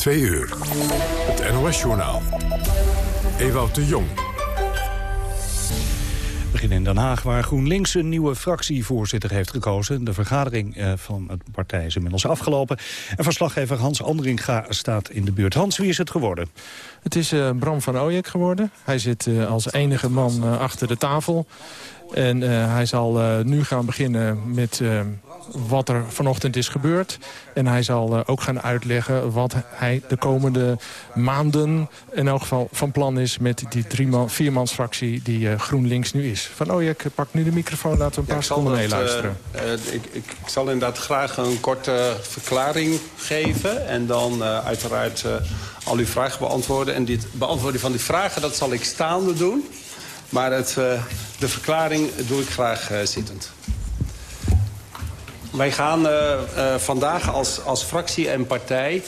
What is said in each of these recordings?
2 uur. Het NOS-journaal. Ewout de Jong. We beginnen in Den Haag, waar GroenLinks een nieuwe fractievoorzitter heeft gekozen. De vergadering eh, van het partij is inmiddels afgelopen. En verslaggever Hans Andringa staat in de buurt. Hans, wie is het geworden? Het is uh, Bram van Ooyek geworden. Hij zit uh, als enige man uh, achter de tafel. En hij zal nu gaan beginnen met wat er vanochtend is gebeurd. En hij zal ook gaan uitleggen wat hij de komende maanden... in elk geval van plan is met die drieman, viermansfractie die GroenLinks nu is. Van Ooyek, pak nu de microfoon, laten we een paar seconden meeluisteren. Ik, ik, ik, zal inderdaad graag een korte verklaring geven. En dan uiteraard al uw vragen beantwoorden. En dit beantwoorden van die vragen, dat zal ik staande doen. Maar het, de verklaring doe ik graag zittend. Wij gaan uh, vandaag als, als fractie en partij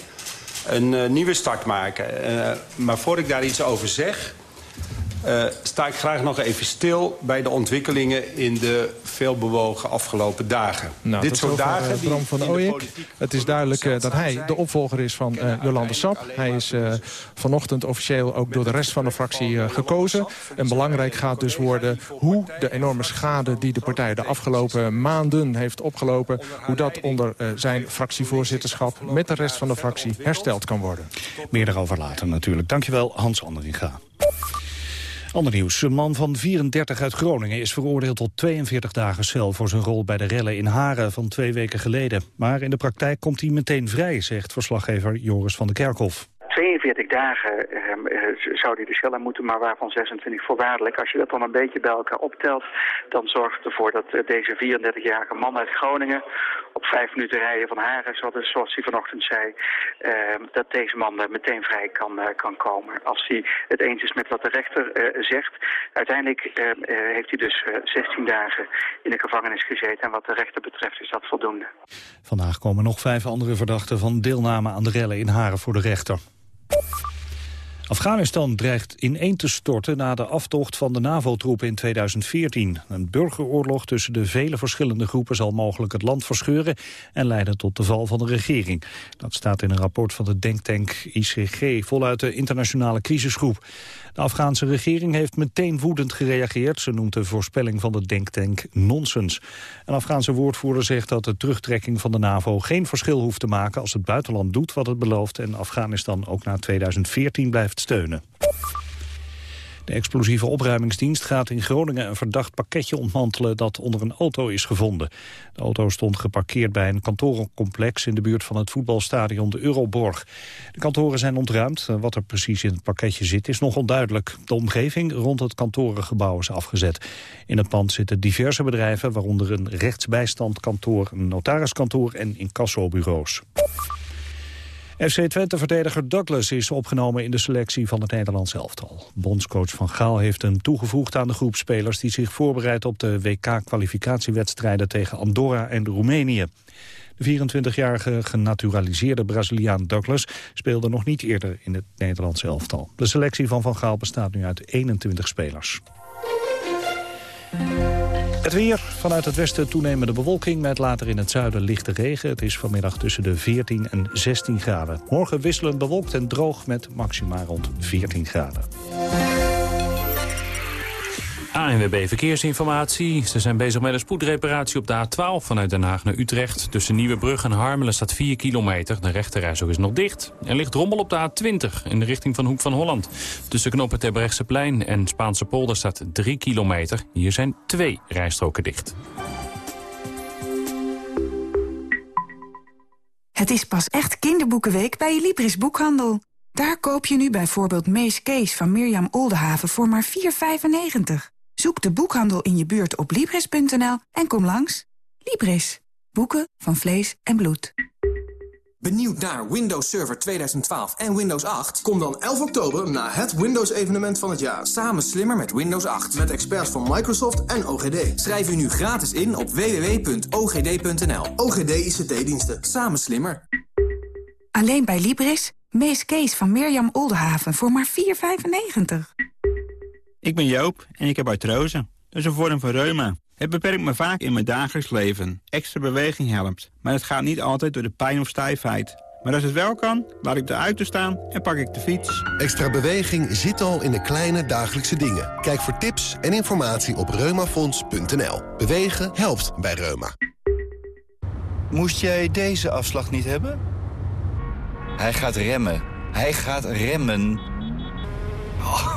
een nieuwe start maken. maar voor ik daar iets over zeg... Uh, sta ik graag nog even stil bij de ontwikkelingen in de veelbewogen afgelopen dagen. Nou, Dit soort dagen uh, Bram van Ooyek. Het is duidelijk uh, dat hij de opvolger is van Jolande Sap. Hij is vanochtend officieel ook door de rest van de fractie gekozen. En belangrijk gaat dus worden hoe de enorme schade die de partij de afgelopen maanden heeft opgelopen... hoe dat onder zijn fractievoorzitterschap met de rest van de fractie hersteld kan worden. Meer daarover later natuurlijk. Dankjewel Hans Anderinga. Ander nieuws. Een man van 34 uit Groningen is veroordeeld tot 42 dagen cel... voor zijn rol bij de rellen in Haren van twee weken geleden. Maar in de praktijk komt hij meteen vrij, zegt verslaggever Joris van der Kerkhof. 42 dagen uh, zou hij de cel moeten, maar waarvan 26 voorwaardelijk. Als je dat dan een beetje bij elkaar optelt, dan zorgt het ervoor dat uh, deze 34-jarige man uit Groningen op vijf minuten rijden van Haren, zoals hij vanochtend zei, uh, dat deze man meteen vrij kan, kan komen. Als hij het eens is met wat de rechter zegt. Uiteindelijk heeft hij dus 16 dagen in de gevangenis gezeten en wat de rechter betreft is dat voldoende. Vandaag komen nog vijf andere verdachten van deelname aan de rellen in Haren voor de rechter. Afghanistan dreigt ineen te storten na de aftocht van de NAVO-troepen in 2014. Een burgeroorlog tussen de vele verschillende groepen zal mogelijk het land verscheuren en leiden tot de val van de regering. Dat staat in een rapport van de denktank ICG voluit de internationale crisisgroep. De Afghaanse regering heeft meteen woedend gereageerd. Ze noemt de voorspelling van de denktank nonsens. Een Afghaanse woordvoerder zegt dat de terugtrekking van de NAVO geen verschil hoeft te maken als het buitenland doet wat het belooft en Afghanistan ook na 2014 blijft steunen. De explosieve opruimingsdienst gaat in Groningen een verdacht pakketje ontmantelen dat onder een auto is gevonden. De auto stond geparkeerd bij een kantorencomplex in de buurt van het voetbalstadion de Euroborg. De kantoren zijn ontruimd. Wat er precies in het pakketje zit is nog onduidelijk. De omgeving rond het kantorengebouw is afgezet. In het pand zitten diverse bedrijven, waaronder een rechtsbijstandkantoor, een notariskantoor en incassobureaus. FC Twente-verdediger Douglas is opgenomen in de selectie van het Nederlands elftal. Bondscoach Van Gaal heeft hem toegevoegd aan de groep spelers... die zich voorbereidt op de WK-kwalificatiewedstrijden tegen Andorra en Roemenië. De 24-jarige genaturaliseerde Braziliaan Douglas speelde nog niet eerder in het Nederlands elftal. De selectie van Van Gaal bestaat nu uit 21 spelers. Het weer. Vanuit het westen toenemende bewolking met later in het zuiden lichte regen. Het is vanmiddag tussen de 14 en 16 graden. Morgen wisselend bewolkt en droog met maxima rond 14 graden. ANWB Verkeersinformatie. Ze zijn bezig met een spoedreparatie op de A12 vanuit Den Haag naar Utrecht. Tussen Nieuwebrug en Harmelen staat 4 kilometer. De rechterreis is nog dicht. Er ligt rommel op de A20 in de richting van Hoek van Holland. Tussen knoppen Terbrechtseplein en Spaanse polder staat 3 kilometer. Hier zijn twee rijstroken dicht. Het is pas echt kinderboekenweek bij je Libris Boekhandel. Daar koop je nu bijvoorbeeld Mees Kees van Mirjam Oldenhaven voor maar 4,95. Zoek de boekhandel in je buurt op Libris.nl en kom langs. Libris. Boeken van vlees en bloed. Benieuwd naar Windows Server 2012 en Windows 8? Kom dan 11 oktober naar het Windows-evenement van het jaar. Samen slimmer met Windows 8. Met experts van Microsoft en OGD. Schrijf u nu gratis in op www.ogd.nl. OGD ICT-diensten. Samen slimmer. Alleen bij Libris. Mees Kees van Mirjam Oldenhaven voor maar 4,95. Ik ben Joop en ik heb artrose. Dat is een vorm van reuma. Het beperkt me vaak in mijn dagelijks leven. Extra beweging helpt, maar het gaat niet altijd door de pijn of stijfheid. Maar als het wel kan, laat ik de auto staan en pak ik de fiets. Extra beweging zit al in de kleine dagelijkse dingen. Kijk voor tips en informatie op reumafonds.nl. Bewegen helpt bij Reuma. Moest jij deze afslag niet hebben? Hij gaat remmen. Hij gaat remmen. Oh,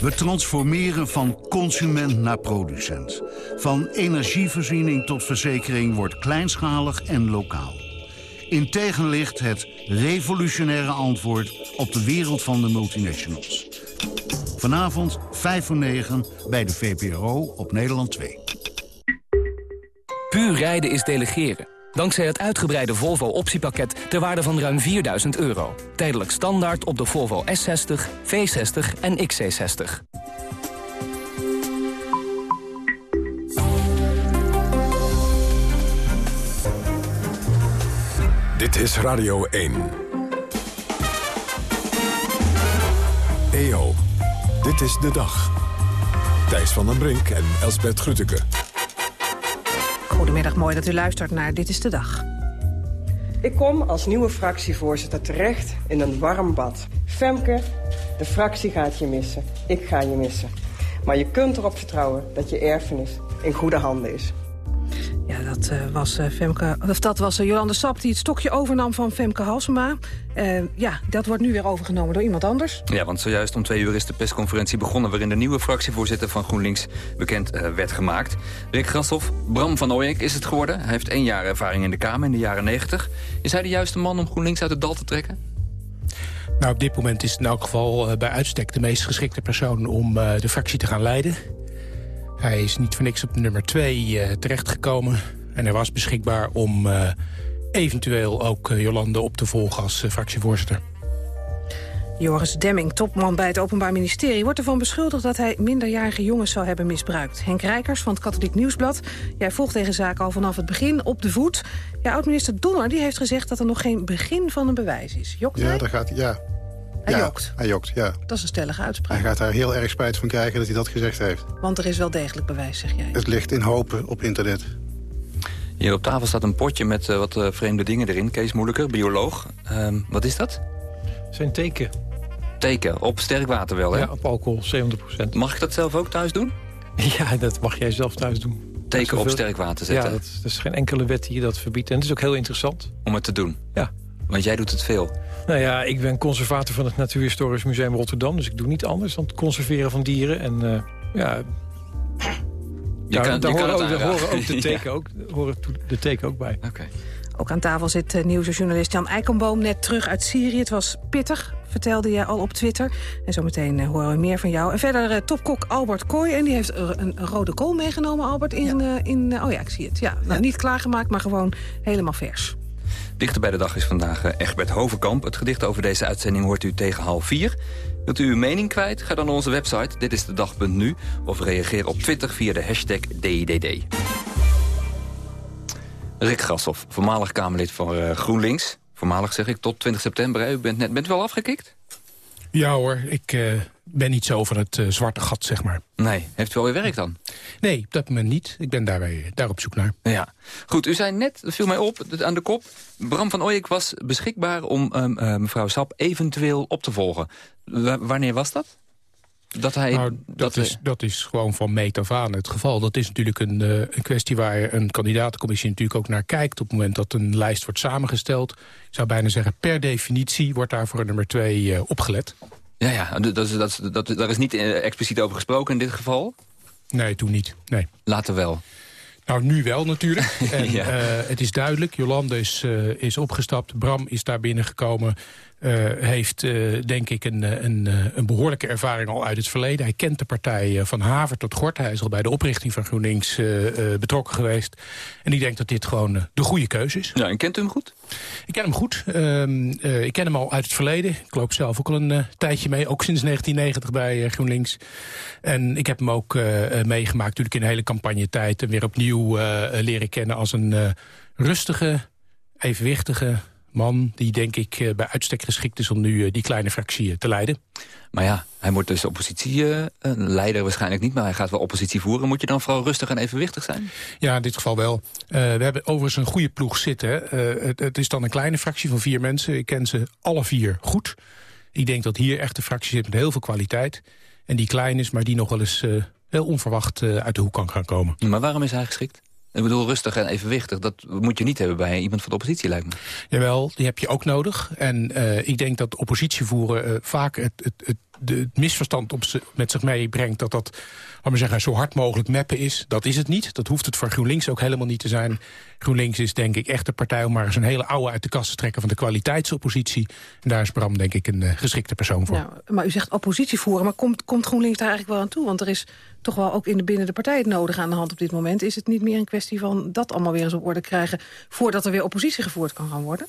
We transformeren van consument naar producent. Van energievoorziening tot verzekering wordt kleinschalig en lokaal. In tegenlicht het revolutionaire antwoord op de wereld van de multinationals. Vanavond 5 voor 9 bij de VPRO op Nederland 2. Puur rijden is delegeren. Dankzij het uitgebreide Volvo optiepakket ter waarde van ruim 4000 euro. Tijdelijk standaard op de Volvo S60, V60 en XC60. Dit is Radio 1. EO, dit is de dag. Thijs van den Brink en Elsbert Grütke. Goedemiddag, mooi dat u luistert naar Dit is de Dag. Ik kom als nieuwe fractievoorzitter terecht in een warm bad. Femke, de fractie gaat je missen. Ik ga je missen. Maar je kunt erop vertrouwen dat je erfenis in goede handen is. Ja, dat uh, was, uh, Femke, of dat was uh, Jolande Sap die het stokje overnam van Femke Halsema. ja, dat wordt nu weer overgenomen door iemand anders. Ja, want zojuist om twee uur is de persconferentie begonnen... waarin de nieuwe fractievoorzitter van GroenLinks bekend werd gemaakt. Rick Grashoff, Bram van Ooyek is het geworden. Hij heeft één jaar ervaring in de Kamer in de jaren 90. Is hij de juiste man om GroenLinks uit het dal te trekken? Nou, op dit moment is het in elk geval bij uitstek de meest geschikte persoon om de fractie te gaan leiden. Hij is niet voor niks op nummer 2 uh, terechtgekomen. En hij was beschikbaar om uh, eventueel ook uh, Jolande op te volgen als fractievoorzitter. Joris Demming, topman bij het Openbaar Ministerie... wordt ervan beschuldigd dat hij minderjarige jongens zou hebben misbruikt. Henk Rijkers van het Katholiek Nieuwsblad. Jij volgt deze zaak al vanaf het begin op de voet. Ja, oud-minister Donner die heeft gezegd dat er nog geen begin van een bewijs is. Jokt ja, daar gaat, ja, hij ja, jokt. Hij jokt, ja. Dat is een stellige uitspraak. Hij gaat daar heel erg spijt van krijgen dat hij dat gezegd heeft. Want er is wel degelijk bewijs, zeg jij. Het ligt in hopen op internet. Hier op tafel staat een potje met uh, wat uh, vreemde dingen erin. Kees Moeilijker, bioloog. Uh, wat is dat? zijn teken. Teken, op sterk water wel, hè? Ja, op alcohol, 70%. Mag ik dat zelf ook thuis doen? Ja, dat mag jij zelf thuis doen. Teken op sterk water zetten? Ja, dat, dat is geen enkele wet die je dat verbiedt. En het is ook heel interessant. Om het te doen? Ja. Want jij doet het veel. Nou ja, ik ben conservator van het Natuurhistorisch Museum Rotterdam. Dus ik doe niet anders dan het conserveren van dieren. En uh, ja... Je daar, kan, daar, je horen, kan ook, daar horen ook de ja. teken ook, horen de teken ook bij. Oké. Okay. Ook aan tafel zit uh, nieuwsjournalist Jan Eikenboom, net terug uit Syrië. Het was pittig, vertelde je al op Twitter. En zometeen uh, horen we meer van jou. En verder uh, topkok Albert Kooi. En die heeft een, een, rode kool meegenomen, Albert. In, ja. in, oh ja, ik zie het. Ja, nou, ja. Niet klaargemaakt, maar gewoon helemaal vers. Dichter bij de dag is vandaag Egbert Hovenkamp. Het gedicht over deze uitzending hoort u tegen half vier. Wilt u uw mening kwijt? Ga dan naar onze website, dit is de dag.nu. Of reageer op Twitter via de hashtag DIDD. Rick Grashoff, voormalig Kamerlid van uh, GroenLinks. Voormalig zeg ik, tot 20 september. U bent, net, bent wel afgekikt? Ja hoor, ik uh, ben niet zo van het uh, zwarte gat, zeg maar. Nee, heeft u al weer werk dan? Nee, op dat moment niet. Ik ben daarbij, daar op zoek naar. Ja, goed. U zei net, dat viel mij op, aan de kop... Bram van Ooyek was beschikbaar om um, uh, mevrouw Sap eventueel op te volgen. W wanneer was dat? Dat, hij, nou, dat, dat, is, dat is gewoon van meet af aan het geval. Dat is natuurlijk een, uh, een kwestie waar een kandidatencommissie natuurlijk ook naar kijkt... op het moment dat een lijst wordt samengesteld. Ik zou bijna zeggen, per definitie wordt daar voor nummer twee uh, opgelet. Ja, ja dat, dat, dat, dat, daar is niet uh, expliciet over gesproken in dit geval? Nee, toen niet. Nee. Later wel. Nou, nu wel natuurlijk. En, ja. uh, het is duidelijk, Jolande is, uh, is opgestapt. Bram is daar binnengekomen. Uh, heeft, uh, denk ik, een, een, een, behoorlijke ervaring al uit het verleden. Hij kent de partij van Haver tot Gort. Hij is al bij de oprichting van GroenLinks betrokken geweest. En ik denk dat dit gewoon de goede keuze is. Ja, en kent u hem goed? Ik ken hem goed. Ehm, ik ken hem al uit het verleden. Ik loop zelf ook al een tijdje mee. Ook sinds 1990 bij GroenLinks. En ik heb hem ook meegemaakt natuurlijk in de hele campagnetijd. En weer opnieuw leren kennen als een rustige, evenwichtige man die denk ik eh, bij uitstek geschikt is om nu eh, die kleine fractie eh, te leiden. Maar ja, hij wordt dus oppositieleider waarschijnlijk niet... maar hij gaat wel oppositie voeren. Moet je dan vooral rustig en evenwichtig zijn? Ja, in dit geval wel. we hebben overigens een goede ploeg zitten. Het, het, is dan een kleine fractie van vier mensen. Ik ken ze alle vier goed. Ik denk dat hier echt een fractie zit met heel veel kwaliteit. En die klein is, maar die nog wel eens heel onverwacht uit de hoek kan gaan komen. Maar waarom is hij geschikt? Ik bedoel, rustig en evenwichtig, dat moet je niet hebben bij iemand van de oppositie, lijkt me. Jawel, die heb je ook nodig. En uh, ik denk dat oppositie voeren uh, vaak het, het, het, het misverstand op met zich meebrengt... dat dat we zeggen, zo hard mogelijk meppen is. Dat is het niet. Dat hoeft het voor GroenLinks ook helemaal niet te zijn. GroenLinks is denk ik echt de partij om maar eens een hele oude uit de kast te trekken... van de kwaliteitsoppositie. En daar is Bram denk ik een uh, geschikte persoon voor. Ja, maar u zegt oppositie voeren, maar komt, komt GroenLinks daar eigenlijk wel aan toe? Want er is toch wel ook in de, binnen de partij het nodig aan de hand op dit moment. Is het niet meer een kwestie van dat allemaal weer eens op orde krijgen... voordat er weer oppositie gevoerd kan gaan worden?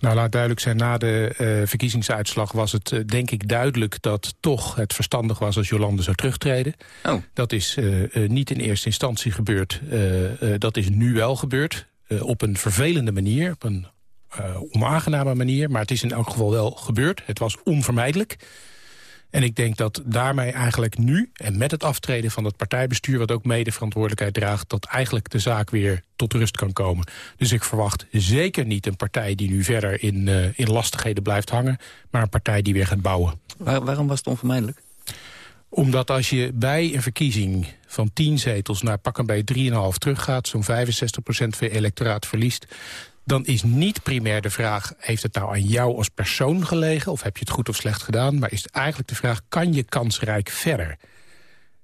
Nou, laat duidelijk zijn, na de uh, verkiezingsuitslag was het uh, denk ik duidelijk... dat toch het verstandig was als Jolande zou terugtreden. Oh. Dat is uh, niet in eerste instantie gebeurd. dat is nu wel gebeurd. op een vervelende manier, op een onaangename manier. Maar het is in elk geval wel gebeurd. Het was onvermijdelijk. En ik denk dat daarmee eigenlijk nu, en met het aftreden van het partijbestuur... wat ook mede verantwoordelijkheid draagt... dat eigenlijk de zaak weer tot rust kan komen. Dus ik verwacht zeker niet een partij die nu verder in, uh, in lastigheden blijft hangen... maar een partij die weer gaat bouwen. Waar, waarom was het onvermijdelijk? Omdat als je bij een verkiezing van 10 zetels naar pak en bij 3,5 teruggaat... zo'n 65% van je electoraat verliest dan is niet primair de vraag... heeft het nou aan jou als persoon gelegen... of heb je het goed of slecht gedaan... maar is eigenlijk de vraag, kan je kansrijk verder?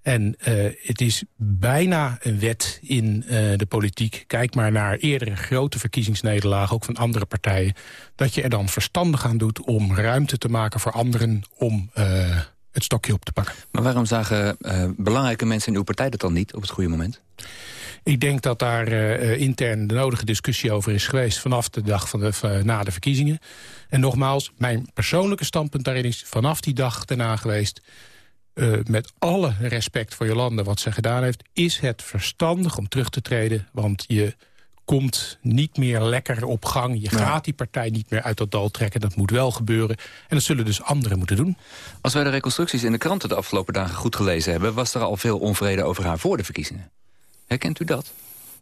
En uh, het is bijna een wet in uh, de politiek. Kijk maar naar eerdere grote verkiezingsnederlagen... ook van andere partijen... dat je er dan verstandig aan doet om ruimte te maken voor anderen... om uh, het stokje op te pakken. Maar waarom zagen belangrijke mensen in uw partij dat dan niet op het goede moment? Ik denk dat daar uh, intern de nodige discussie over is geweest... vanaf de dag van de, na de verkiezingen. En nogmaals, mijn persoonlijke standpunt daarin is... vanaf die dag daarna geweest... Uh, met alle respect voor Jolande wat ze gedaan heeft... is het verstandig om terug te treden, want je komt niet meer lekker op gang. Je gaat die partij niet meer uit dat dal trekken. Dat moet wel gebeuren. En dat zullen dus anderen moeten doen. Als wij de reconstructies in de kranten de afgelopen dagen goed gelezen hebben... was er al veel onvrede over haar voor de verkiezingen. Herkent u dat?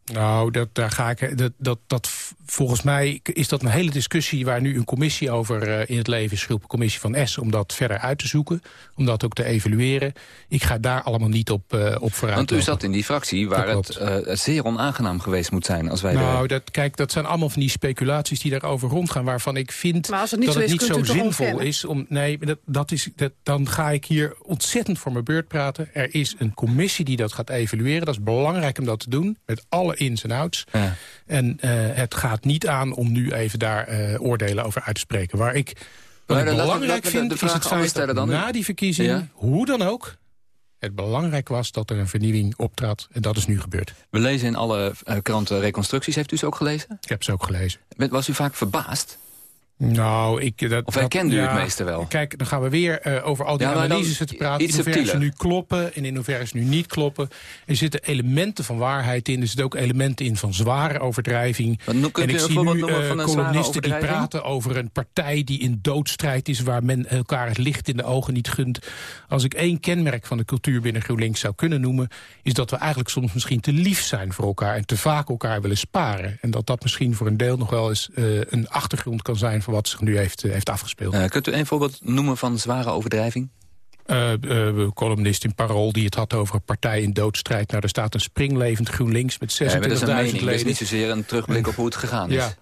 Nou, dat, daar ga ik, dat, dat, dat, volgens mij is dat een hele discussie... waar nu een commissie over uh, in het leven is de commissie van S... om dat verder uit te zoeken, om dat ook te evalueren. Ik ga daar allemaal niet op, uh, op vooruit. Want u zat in die fractie waar het uh, zeer onaangenaam geweest moet zijn... als wij nou, dat, kijk, dat zijn allemaal van die speculaties die daarover rondgaan... waarvan ik vind dat het is, niet zo zinvol is. Om, nee, dat, dat is, dat, dan ga ik hier ontzettend voor mijn beurt praten. Er is een commissie die dat gaat evalueren. Dat is belangrijk om dat te doen, met alle ins en outs. Ja. En uh, het gaat niet aan om nu even daar uh, oordelen over uit te spreken. Waar ik, wat ik belangrijk we, vind, is het feit dat dan na die verkiezingen, ja. hoe dan ook... het belangrijk was dat er een vernieuwing optrad. En dat is nu gebeurd. We lezen in alle uh, kranten reconstructies. Heeft u ze ook gelezen? Ik heb ze ook gelezen. Was u vaak verbaasd? Nou, ik, dat, of herkende u het meeste wel? Kijk, dan gaan we weer uh, over al die ja, analyses te praten. In hoeverre ze nu kloppen en in hoeverre ze nu niet kloppen. Er zitten elementen van waarheid in. Er zitten ook elementen in van zware overdrijving. en ik zie nu uh, columnisten die praten over een partij die in doodstrijd is... waar men elkaar het licht in de ogen niet gunt. Als ik één kenmerk van de cultuur binnen GroenLinks zou kunnen noemen... is dat we eigenlijk soms misschien te lief zijn voor elkaar... en te vaak elkaar willen sparen. En dat dat misschien voor een deel nog wel eens uh, een achtergrond kan zijn wat zich nu heeft, eh, heeft afgespeeld. Uh, kunt u een voorbeeld noemen van zware overdrijving? Uh, uh, columnist in Parool die het had over een partij in doodstrijd. Nou, er staat een springlevend GroenLinks met 26.000 ja, leden. Dat is niet zozeer een terugblik op hoe het gegaan is. Ja.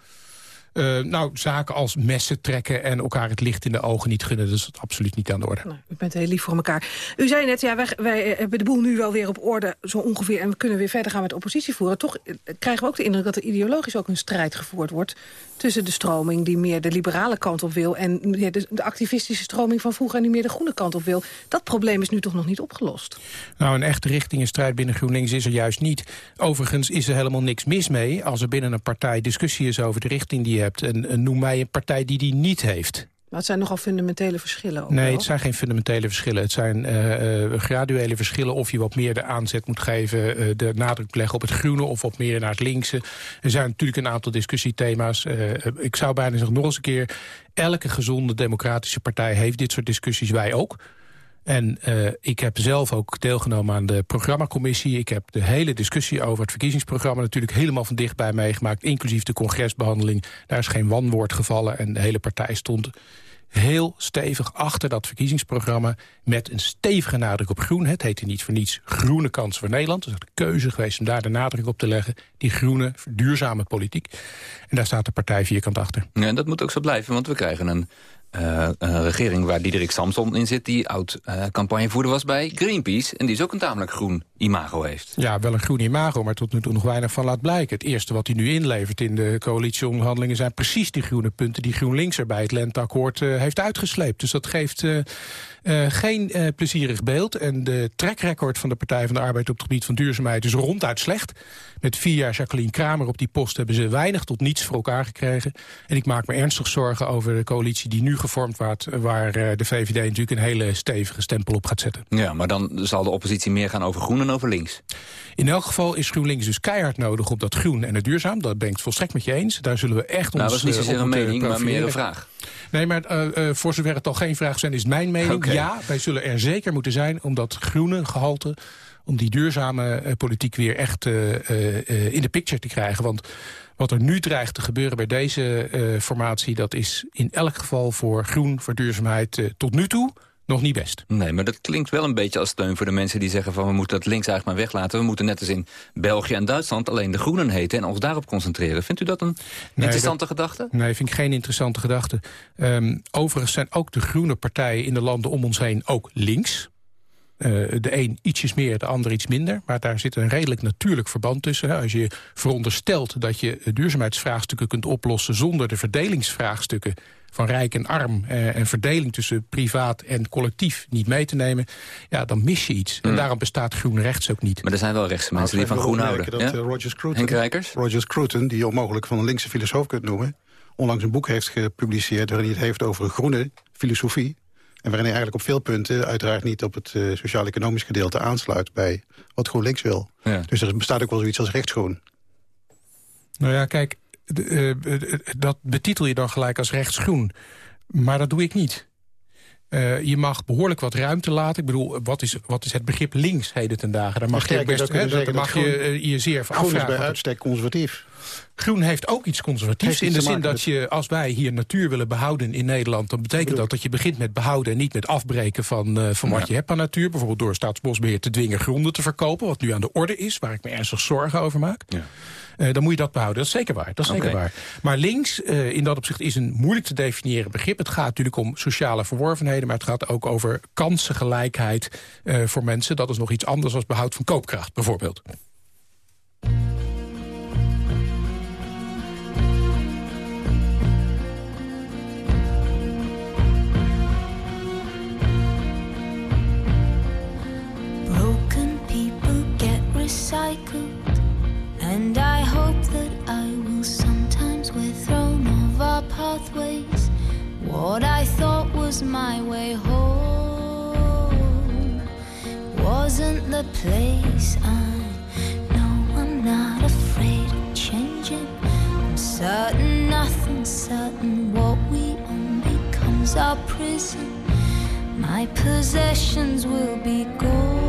Uh, nou, zaken als messen trekken en elkaar het licht in de ogen niet gunnen... dat is absoluut niet aan de orde. Nou, u bent heel lief voor elkaar. U zei net, ja, wij, wij, hebben de boel nu wel weer op orde, zo ongeveer... en we kunnen weer verder gaan met oppositie voeren. Toch eh, krijgen we ook de indruk dat er ideologisch ook een strijd gevoerd wordt... tussen de stroming die meer de liberale kant op wil... en de, de activistische stroming van vroeger en die meer de groene kant op wil. Dat probleem is nu toch nog niet opgelost? Nou, een echte richtingenstrijd binnen GroenLinks is er juist niet. Overigens is er helemaal niks mis mee als er binnen een partij discussie is over de richting die je hebt. En, noem mij een partij die die niet heeft. Maar het zijn nogal fundamentele verschillen. Ook nee, het zijn geen fundamentele verschillen. Het zijn uh, uh, graduele verschillen of je wat meer de aanzet moet geven... Uh, de nadruk leggen op het groene of wat meer naar het linkse. Er zijn natuurlijk een aantal discussiethema's. ik zou bijna zeggen nog eens een keer... elke gezonde democratische partij heeft dit soort discussies, wij ook... En uh, ik heb zelf ook deelgenomen aan de programmacommissie. Ik heb de hele discussie over het verkiezingsprogramma... natuurlijk helemaal van dichtbij meegemaakt, inclusief de congresbehandeling. Daar is geen wanwoord gevallen en de hele partij stond heel stevig achter dat verkiezingsprogramma... met een stevige nadruk op groen. Het heette niet voor niets groene kans voor Nederland. Dat is de keuze geweest om daar de nadruk op te leggen. Die groene, duurzame politiek. En daar staat de partij vierkant achter. Ja, en dat moet ook zo blijven, want we krijgen een uh, een regering waar Diederik Samson in zit... die oud-campagnevoerder was bij Greenpeace. En die is ook een tamelijk groen imago heeft. Ja, wel een groen imago, maar tot nu toe nog weinig van laat blijken. Het eerste wat hij nu inlevert in de coalitieonderhandelingen... zijn precies die groene punten die GroenLinks er bij het lenteakkoord uh, heeft uitgesleept. Dus dat geeft uh, geen plezierig beeld. En de trackrecord van de Partij van de Arbeid op het gebied van duurzaamheid... is ronduit slecht. Met vier jaar Jacqueline Kramer op die post hebben ze weinig tot niets voor elkaar gekregen. En ik maak me ernstig zorgen over de coalitie die nu gevormd wordt... waar de VVD natuurlijk een hele stevige stempel op gaat zetten. Ja, maar dan zal de oppositie meer gaan over groen en over links. In elk geval is GroenLinks dus keihard nodig op dat groen en het duurzaam. Dat ben ik volstrekt met je eens. Daar zullen we echt nou, ons Nou, dat is niet zozeer een mening, maar meer een vraag. Nee, maar uh, uh, voor zover het al geen vraag zijn, is mijn mening. Okay. Ja, wij zullen er zeker moeten zijn om dat groene gehalte om die duurzame uh, politiek weer echt in de picture te krijgen. Want wat er nu dreigt te gebeuren bij deze formatie... dat is in elk geval voor groen, voor duurzaamheid tot nu toe nog niet best. Nee, maar dat klinkt wel een beetje als steun voor de mensen die zeggen... van we moeten dat links eigenlijk maar weglaten. We moeten net als in België en Duitsland alleen de groenen heten... en ons daarop concentreren. Vindt u dat een nee, interessante dat, gedachte? Nee, vind ik geen interessante gedachte. Um, overigens zijn ook de groene partijen in de landen om ons heen ook links. Uh, de een ietsjes meer, de ander iets minder. Maar daar zit een redelijk natuurlijk verband tussen. Als je veronderstelt dat je duurzaamheidsvraagstukken kunt oplossen... zonder de verdelingsvraagstukken van rijk en arm... Eh, en verdeling tussen privaat en collectief niet mee te nemen... ja, dan mis je iets. En daarom bestaat groen rechts ook niet. Maar er zijn wel rechtse mensen die van groen houden. Dat, ja? uh, Roger Scruton? Roger Scruton, die je onmogelijk van een linkse filosoof kunt noemen... onlangs een boek heeft gepubliceerd waarin hij het heeft over groene filosofie... En waarin hij eigenlijk op veel punten uiteraard niet op het uh, sociaal-economisch gedeelte aansluit bij wat GroenLinks wil. Ja. Dus er bestaat ook wel zoiets als rechtsgroen. Nou ja, kijk, dat betitel je dan gelijk als rechtsgroen. Maar dat doe ik niet. Uh, je mag behoorlijk wat ruimte laten. Ik bedoel, wat is, wat is het begrip links heden ten dagen? Daar mag je, best, daar mag je uh, je zeer voor afvragen. Groen is bij uitstek conservatief. Groen heeft ook iets conservatiefs. In de zin dat je, als wij hier natuur willen behouden in Nederland... dan betekent dat dat je begint met behouden... en niet met afbreken van, uh, van wat je hebt aan natuur. Bijvoorbeeld door Staatsbosbeheer te dwingen gronden te verkopen... wat nu aan de orde is, waar ik me ernstig zorgen over maak. Ja. Uh, dan moet je dat behouden. Dat is zeker waar. Dat is zeker waar. Maar links, uh, in dat opzicht, is een moeilijk te definiëren begrip. Het gaat natuurlijk om sociale verworvenheden... maar het gaat ook over kansengelijkheid uh, voor mensen. Dat is nog iets anders dan behoud van koopkracht, bijvoorbeeld. Broken people get recycled And I pathways. What I thought was my way home wasn't the place I know I'm not afraid of changing. I'm certain nothing's certain. What we own becomes our prison. My possessions will be gone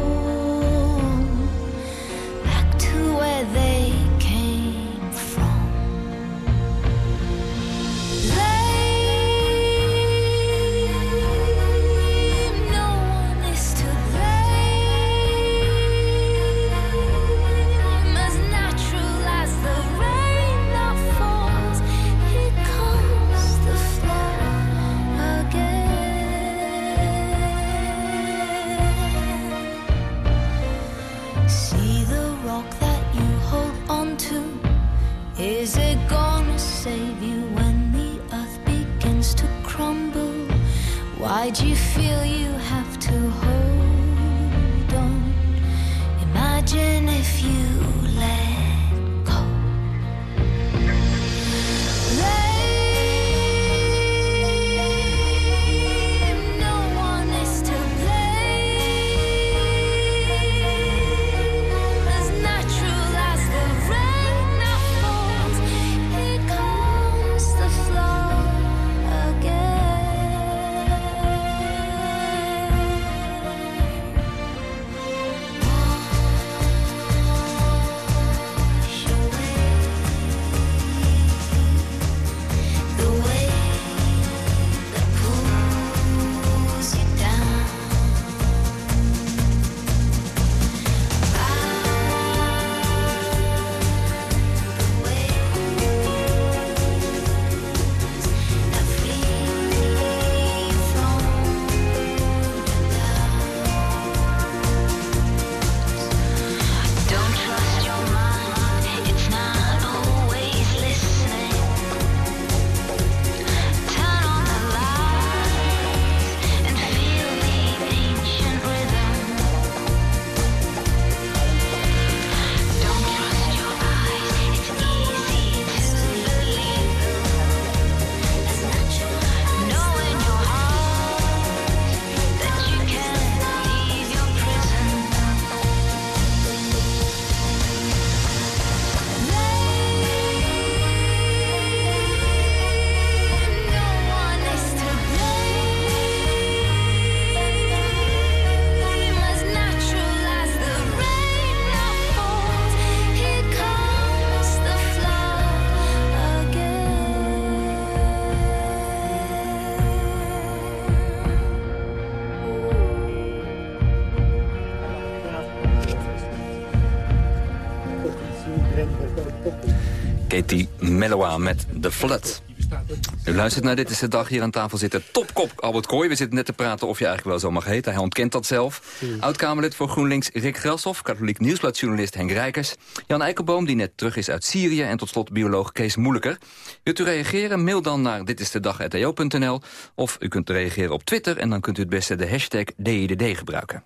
Katie Mellowa met The Flood. U luistert naar Dit is de Dag. Hier aan tafel zit de topkop Albert Kooi. We zitten net te praten of je eigenlijk wel zo mag heten. Hij ontkent dat zelf. Oud-Kamerlid voor GroenLinks Rick Grashoff. Katholiek Nieuwsbladjournalist Henk Rijkers. Jan Eikelboom, die net terug is uit Syrië. En tot slot bioloog Kees Moeilijker. Wilt u reageren? Mail dan naar ditistedag.eo.nl. Of u kunt reageren op Twitter. En dan kunt u het beste de hashtag DIDD gebruiken.